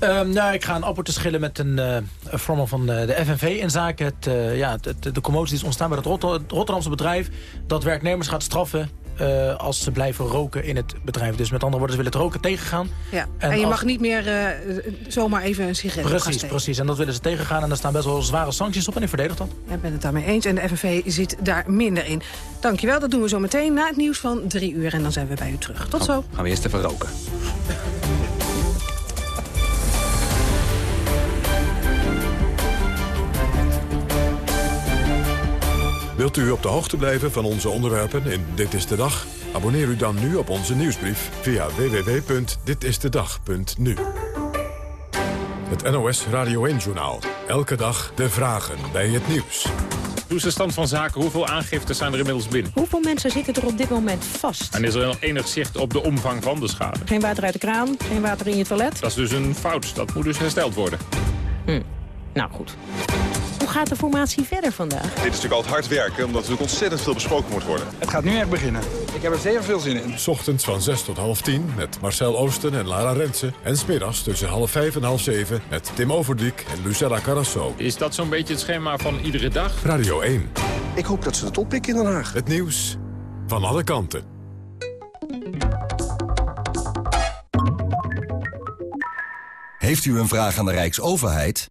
Um, nou, ik ga een appel te schillen met een, uh, van uh, de FNV... in zaken het, uh, ja, het, de commotie die is ontstaan bij het Rotter Rotterdamse bedrijf... dat werknemers gaat straffen uh, als ze blijven roken in het bedrijf. Dus met andere woorden, ze willen het roken tegengaan. Ja. En, en je als... mag niet meer uh, zomaar even een sigaret Precies, precies. En dat willen ze tegengaan. En daar staan best wel zware sancties op. En ik verdedig dat. Ik ben het daarmee eens. En de FNV zit daar minder in. Dankjewel, dat doen we zo meteen na het nieuws van drie uur. En dan zijn we bij u terug. Tot zo. Gaan we eerst even roken. Wilt u op de hoogte blijven van onze onderwerpen in Dit is de Dag? Abonneer u dan nu op onze nieuwsbrief via www.ditistedag.nu. Het NOS Radio 1-journaal. Elke dag de vragen bij het nieuws. Hoe is de stand van zaken? Hoeveel aangiftes zijn er inmiddels binnen? Hoeveel mensen zitten er op dit moment vast? En is er enig zicht op de omvang van de schade? Geen water uit de kraan, geen water in je toilet? Dat is dus een fout. Dat moet dus hersteld worden. Hm. Nou goed. Hoe gaat de formatie verder vandaag? Dit is natuurlijk altijd hard werken, omdat er natuurlijk ontzettend veel besproken moet worden. Het gaat nu echt beginnen. Ik heb er zeer veel zin in. S ochtends van 6 tot half 10 met Marcel Oosten en Lara Rensen. En smiddags tussen half 5 en half 7 met Tim Overdiek en Lucella Carrasso. Is dat zo'n beetje het schema van iedere dag? Radio 1. Ik hoop dat ze het oppikken in Den Haag. Het nieuws van alle kanten. Heeft u een vraag aan de Rijksoverheid?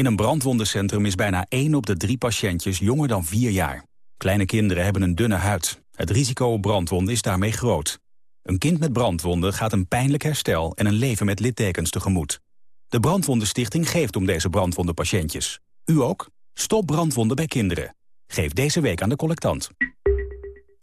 In een brandwondencentrum is bijna 1 op de 3 patiëntjes jonger dan 4 jaar. Kleine kinderen hebben een dunne huid. Het risico op brandwonden is daarmee groot. Een kind met brandwonden gaat een pijnlijk herstel en een leven met littekens tegemoet. De Brandwondenstichting geeft om deze brandwondenpatiëntjes. U ook? Stop brandwonden bij kinderen. Geef deze week aan de collectant.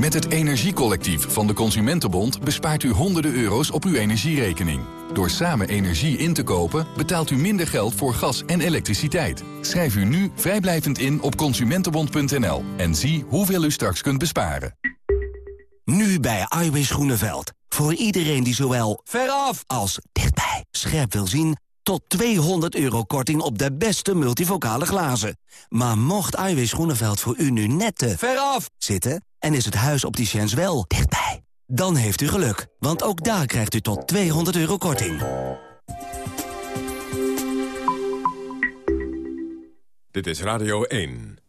Met het Energiecollectief van de Consumentenbond bespaart u honderden euro's op uw energierekening. Door samen energie in te kopen betaalt u minder geld voor gas en elektriciteit. Schrijf u nu vrijblijvend in op consumentenbond.nl en zie hoeveel u straks kunt besparen. Nu bij Iwis Groeneveld. Voor iedereen die zowel veraf als dichtbij scherp wil zien... tot 200 euro korting op de beste multivocale glazen. Maar mocht Iwis Groeneveld voor u nu net te veraf zitten... en is het huis opticiens wel dichtbij... dan heeft u geluk, want ook daar krijgt u tot 200 euro korting. Dit is Radio 1.